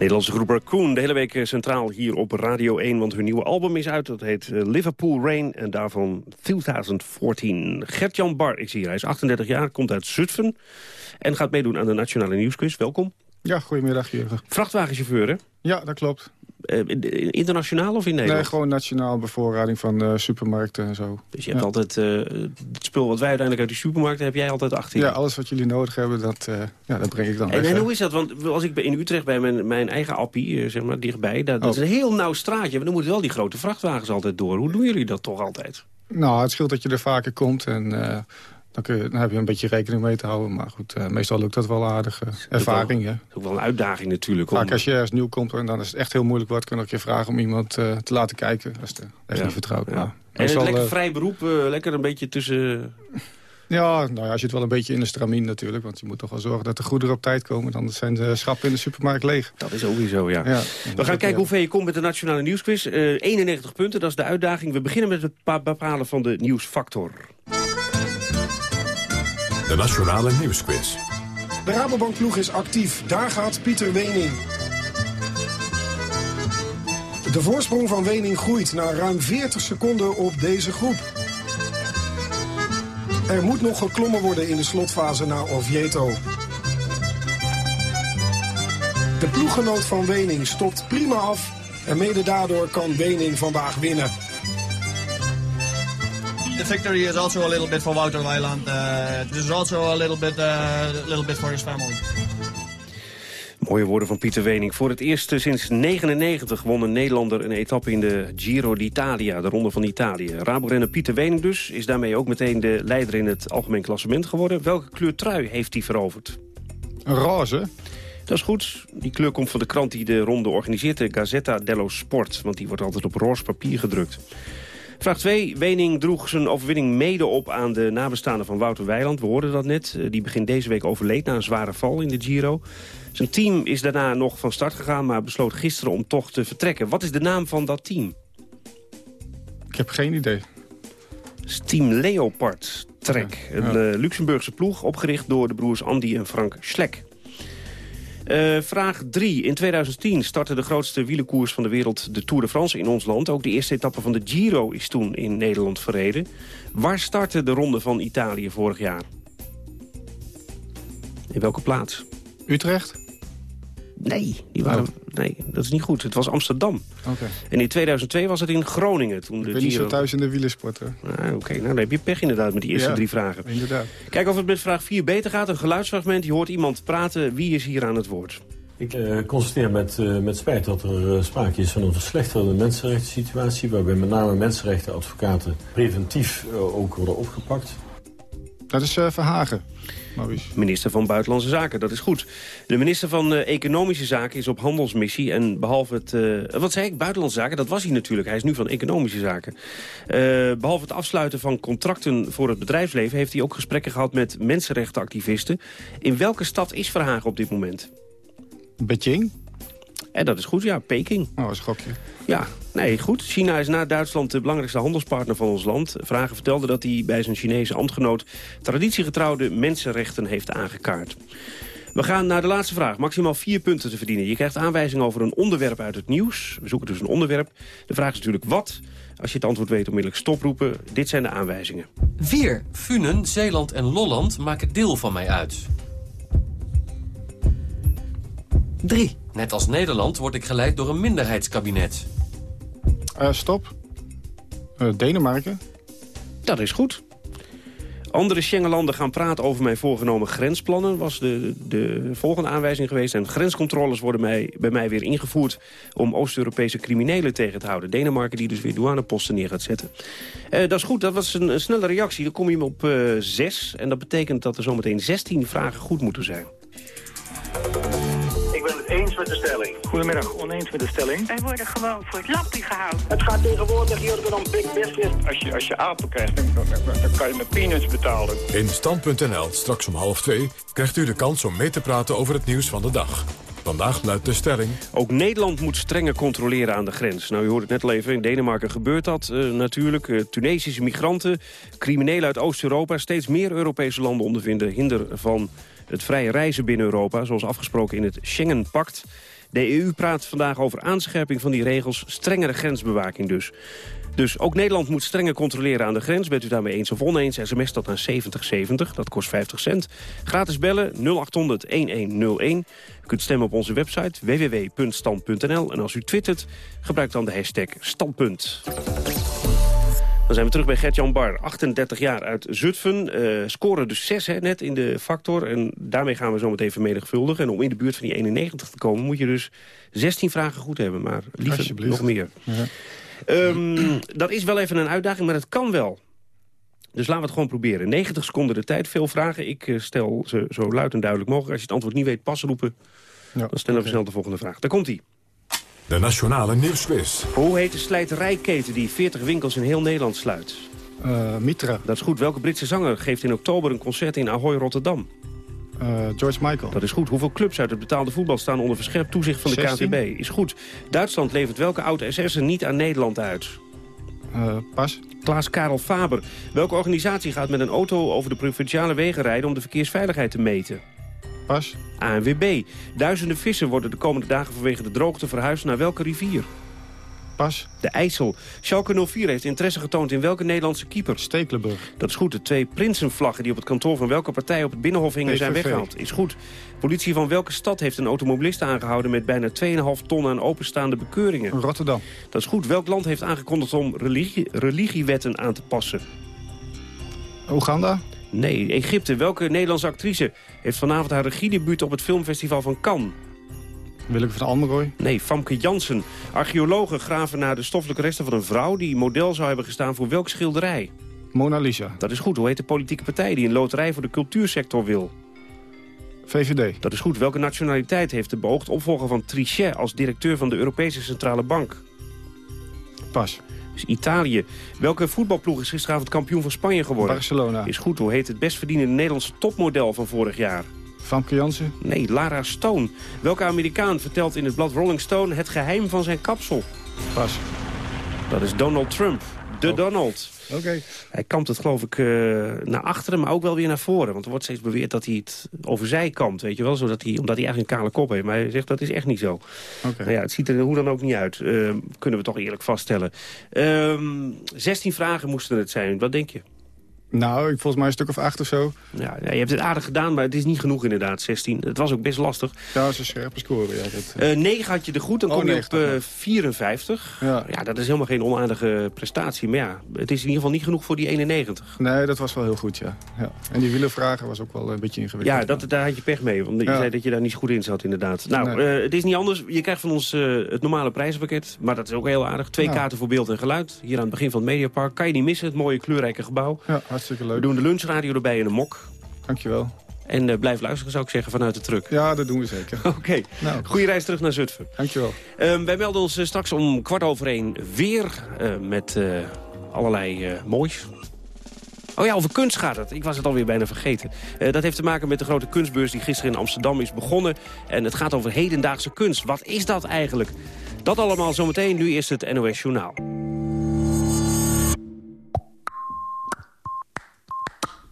Nederlandse groep Raccoon, de hele week eh, centraal hier op Radio 1... want hun nieuwe album is uit, dat heet eh, Liverpool Rain... en daarvan 2014. Gert-Jan Bar is hier, hij is 38 jaar, komt uit Zutphen... en gaat meedoen aan de Nationale Nieuwsquiz. Welkom. Ja, goedemiddag Jurgen. Vrachtwagenchauffeur, hè? Ja, dat klopt. Eh, in- internationaal of in Nederland? Nee, gewoon nationaal bevoorrading van eh, supermarkten en zo. Dus je hebt altijd eh, het spul wat wij uiteindelijk uit die supermarkt... heb jij altijd achter je. Ja, alles wat jullie nodig hebben, dat, ja, dat breng ik dan En, weg. en hè. hoe is dat? Want als ik in Utrecht bij mijn, mijn eigen appie, zeg maar, dichtbij... Dat, dat is Oh. een heel nauw straatje. Maar dan moeten wel die grote vrachtwagens altijd door. Hoe doen jullie dat toch altijd? Nou, het scheelt dat je er vaker komt en dan, kun je, dan heb je een beetje rekening mee te houden. Maar goed, eh, meestal lukt dat wel aardig. ervaring, hè. Dat is ook wel een uitdaging natuurlijk. om- Vaak als je ergens nieuw komt en dan is het echt heel moeilijk kun je ook je vragen om iemand eh, te laten kijken. Als het echt Ja. niet vertrouwt. Maar En het meestal, lekker eh, vrij beroep, lekker een beetje tussen... Ja, nou ja, je zit wel een beetje in de stramien natuurlijk. Want je moet toch wel zorgen dat de goederen op tijd komen. Anders zijn de schappen in de supermarkt leeg. Dat is sowieso, ja. ja We gaan kijken hoe ver je komt met de Nationale Nieuwsquiz. Eh 91 punten, dat is de uitdaging. We beginnen met het pa- bepalen van de nieuwsfactor. De Nationale Nieuwsquiz. De Rabobankploeg is actief. Daar gaat Pieter Wening. De voorsprong van Wening groeit naar ruim 40 seconden op deze groep. Er moet nog geklommen worden in de slotfase naar Oviedo. De ploeggenoot van Wening stopt prima af. En mede daardoor kan Wening vandaag winnen. The victory is also a little bit for Wouter Weiland. Uh, this is also a little bit, uh, little bit for his family. Mooie woorden van Pieter Wening. Voor het eerst sinds 1999 won een Nederlander een etappe in de Giro d'Italia, de Ronde van Italië. Rabo-renner Pieter Wening dus is daarmee ook meteen de leider in het algemeen klassement geworden. Welke kleur trui heeft hij veroverd? Een roze. Dat is goed. Die kleur komt van de krant die de ronde organiseert, de Gazzetta dello Sport. Want die wordt altijd op roze papier gedrukt. Vraag 2. Wening droeg zijn overwinning mede op aan de nabestaanden van Wouter Weiland. We hoorden dat net. Eh, Die begin deze week overleed na een zware val in de Giro. Zijn team is daarna nog van start gegaan, maar besloot gisteren om toch te vertrekken. Wat is de naam van dat team? Ik heb geen idee. Team Leopard Trek. Een eh, Luxemburgse ploeg, opgericht door de broers Andy en Frank Schlek. Eh, vraag 3. In 2010 startte de grootste wielenkoers van de wereld de Tour de France in ons land. Ook de eerste etappe van de Giro is toen in Nederland verreden. Waar startte de Ronde van Italië vorig jaar? In welke plaats? Utrecht? Nee, die waren, nee, dat is niet goed. Het was Amsterdam. Oké. En in 2002 was het in Groningen. Toen Ik de ben niet zo thuis in de wielersport. Ah, Oké, nou dan heb je pech inderdaad met die eerste Ja, drie vragen. Inderdaad. Kijk of het met vraag 4 beter gaat. Een geluidsfragment, je hoort iemand praten. Wie is hier aan het woord? Ik eh, constateer met, eh, met spijt dat er eh, sprake is van een verslechterende mensenrechten waarbij met name mensenrechtenadvocaten preventief ook worden opgepakt. Dat is uh, Verhagen, Maurice. Minister van Buitenlandse Zaken, dat is goed. De minister van uh, Economische Zaken is op handelsmissie. En behalve het... Uh, wat zei ik? Buitenlandse Zaken, dat was hij natuurlijk. Hij is nu van Economische Zaken. behalve het afsluiten van contracten voor het bedrijfsleven... heeft hij ook gesprekken gehad met mensenrechtenactivisten. In welke stad is Verhagen op dit moment? Beijing. En dat is goed, ja. Peking. Oh, dat is een gokje. Ja, nee, goed. China is na Duitsland de belangrijkste handelspartner van ons land. Vragen vertelde dat hij bij zijn Chinese ambtgenoot... traditiegetrouwde mensenrechten heeft aangekaart. We gaan naar de laatste vraag. Maximaal vier punten te verdienen. Je krijgt aanwijzingen over een onderwerp uit het nieuws. We zoeken dus een onderwerp. De vraag is natuurlijk wat. Als je het antwoord weet, onmiddellijk stoproepen. Dit zijn de aanwijzingen. 4. Funen, Zeeland en Lolland maken deel van mij uit. 3. Net als Nederland word ik geleid door een minderheidskabinet. Uh, stop. Uh, Denemarken. Dat is goed. Andere Schengenlanden gaan praten over mijn voorgenomen grensplannen... was de, de volgende aanwijzing geweest. En grenscontroles worden bij mij weer ingevoerd... om Oost-Europese criminelen tegen te houden. Denemarken die dus weer douaneposten neer gaat zetten. Uh, dat is goed, dat was een, snelle reactie. Dan kom je op uh, 6. En dat betekent dat er zometeen 16 vragen goed moeten zijn eens met de stelling. Goedemiddag, oneens met de stelling. Wij worden gewoon voor het lappie gehouden. Het gaat tegenwoordig hier om big business. Als je, als je apen krijgt, dan, dan, kan je met peanuts betalen. In Stand.nl, straks om half twee, krijgt u de kans om mee te praten over het nieuws van de dag. Vandaag luidt de stelling. Ook Nederland moet strenger controleren aan de grens. Nou, u hoort het net al even, in Denemarken gebeurt dat uh, natuurlijk. Uh, Tunesische migranten, criminelen uit Oost-Europa... steeds meer Europese landen ondervinden hinder van het vrije reizen binnen Europa... zoals afgesproken in het Schengen-pact. De EU praat vandaag over aanscherping van die regels, strengere grensbewaking dus. Dus ook Nederland moet strenger controleren aan de grens. Bent u daarmee eens of oneens, sms dat naar 7070, dat kost 50 cent. Gratis bellen 0800-1101. U kunt stemmen op onze website www.stand.nl. En als u twittert, gebruik dan de hashtag standpunt. Dan zijn we terug bij Gert-Jan Bar, 38 jaar uit Zutphen. Uh, scoren dus 6 hè, net in de factor. En daarmee gaan we zo meteen vermenigvuldigen. En om in de buurt van die 91 te komen... moet je dus 16 vragen goed hebben, maar liever nog meer. Ja. Um, dat is wel even een uitdaging, maar het kan wel. Dus laten we het gewoon proberen. 90 seconden de tijd, veel vragen. Ik uh, stel ze zo luid en duidelijk mogelijk. Als je het antwoord niet weet, pas roepen. Ja, dan stellen we snel de volgende vraag. Daar komt-ie. De Nationale Nieuwsquiz. Hoe heet de slijterijketen die 40 winkels in heel Nederland sluit? Uh, Mitra. Dat is goed. Welke Britse zanger geeft in oktober een concert in Ahoy, Rotterdam? Uh, George Michael. Dat is goed. Hoeveel clubs uit het betaalde voetbal staan onder verscherpt toezicht van de 16? KVB? Is goed. Duitsland levert welke oud-SS'er niet aan Nederland uit? Uh, pas. Klaas Karel Faber. Welke organisatie gaat met een auto over de provinciale wegen rijden om de verkeersveiligheid te meten? Pas. ANWB. Duizenden vissen worden de komende dagen vanwege de droogte verhuisd naar welke rivier? Pas. De IJssel. Schalke 04 heeft interesse getoond in welke Nederlandse keeper? Stekelenburg. Dat is goed. De twee prinsenvlaggen die op het kantoor van welke partij op het Binnenhof hingen PVV. zijn weggehaald. Is goed. Politie van welke stad heeft een automobilist aangehouden met bijna 2,5 ton aan openstaande bekeuringen? Rotterdam. Dat is goed. Welk land heeft aangekondigd om religie, religiewetten aan te passen? Oeganda. Nee, Egypte. Welke Nederlandse actrice heeft vanavond haar regiedebuut op het filmfestival van Cannes? Willeke van Almeroy. Nee, Famke Jansen. Archeologen graven naar de stoffelijke resten van een vrouw... die model zou hebben gestaan voor welk schilderij? Mona Lisa. Dat is goed. Hoe heet de politieke partij die een loterij voor de cultuursector wil? VVD. Dat is goed. Welke nationaliteit heeft de beoogd opvolger van Trichet... als directeur van de Europese Centrale Bank? Pas. Is Italië. Welke voetbalploeg is gisteravond kampioen van Spanje geworden? Barcelona. Is goed. Hoe heet het best verdienende Nederlandse topmodel van vorig jaar? Famke Jansen. Nee, Lara Stone. Welke Amerikaan vertelt in het blad Rolling Stone het geheim van zijn kapsel? Pas. Dat is Donald Trump. De Donald. Oké. Hij kampt het geloof ik eh, naar achteren, maar ook wel weer naar voren. Want er wordt steeds beweerd dat hij het over zij kampt, weet je wel. Zodat hij, omdat hij eigenlijk een kale kop heeft. Maar hij zegt dat is echt niet zo. Oké. Nou ja, het ziet er hoe dan ook niet uit. eh, kunnen we toch eerlijk vaststellen. Ehm 16 vragen moesten het zijn. Wat denk je? Nou, volgens mij een stuk of acht of zo. Ja, je hebt het aardig gedaan, maar het is niet genoeg inderdaad, 16. Het was ook best lastig. Ja, dat is een scherpe score. Ja, dat, Eh 9 had je er goed, dan Oh, kom je 90, op eh, 54. Ja. Ja, dat is helemaal geen onaardige prestatie. Maar ja, het is in ieder geval niet genoeg voor die 91. Nee, dat was wel heel goed, ja. ja. En die wielenvragen was ook wel een beetje ingewikkeld. Ja, dat, daar had je pech mee. Want je Ja. zei dat je daar niet goed in zat, inderdaad. Nou, Nee. eh, het is niet anders. Je krijgt van ons eh, het normale prijzenpakket. Maar dat is ook heel aardig. Twee kaarten voor beeld en geluid. Hier aan het begin van het Mediapark. Kan je niet missen, het mooie kleurrijke gebouw. Ja, Hartstikke leuk. We doen de lunchradio erbij in de mok. Dankjewel. En uh, blijf luisteren, zou ik zeggen, vanuit de truck. Ja, dat doen we zeker. Oké. Okay. Nou, Goeie reis terug naar Zutphen. Dankjewel. Uh, wij melden ons uh, straks om kwart over één weer met allerlei moois. Oh ja, over kunst gaat het. Ik was het alweer bijna vergeten. Uh, dat heeft te maken met de grote kunstbeurs die gisteren in Amsterdam is begonnen. En het gaat over hedendaagse kunst. Wat is dat eigenlijk? Dat allemaal zometeen. Nu is het NOS Journaal.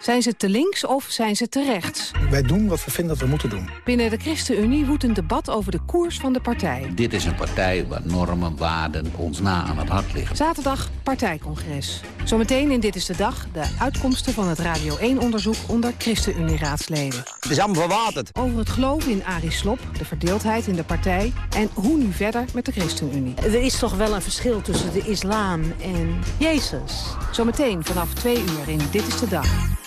Zijn ze te links of zijn ze te rechts? Wij doen wat we vinden dat we moeten doen. Binnen de ChristenUnie woedt een debat over de koers van de partij. Dit is een partij waar normen, waarden ons na aan het hart liggen. Zaterdag partijcongres. Zometeen in Dit is de Dag de uitkomsten van het Radio 1-onderzoek onder ChristenUnie-raadsleden. Het is allemaal verwaterd. Over het geloven in Arie Slob, de verdeeldheid in de partij... en hoe nu verder met de ChristenUnie. Er is toch wel een verschil tussen de islam en Jezus? Zometeen vanaf twee uur in Dit is de Dag.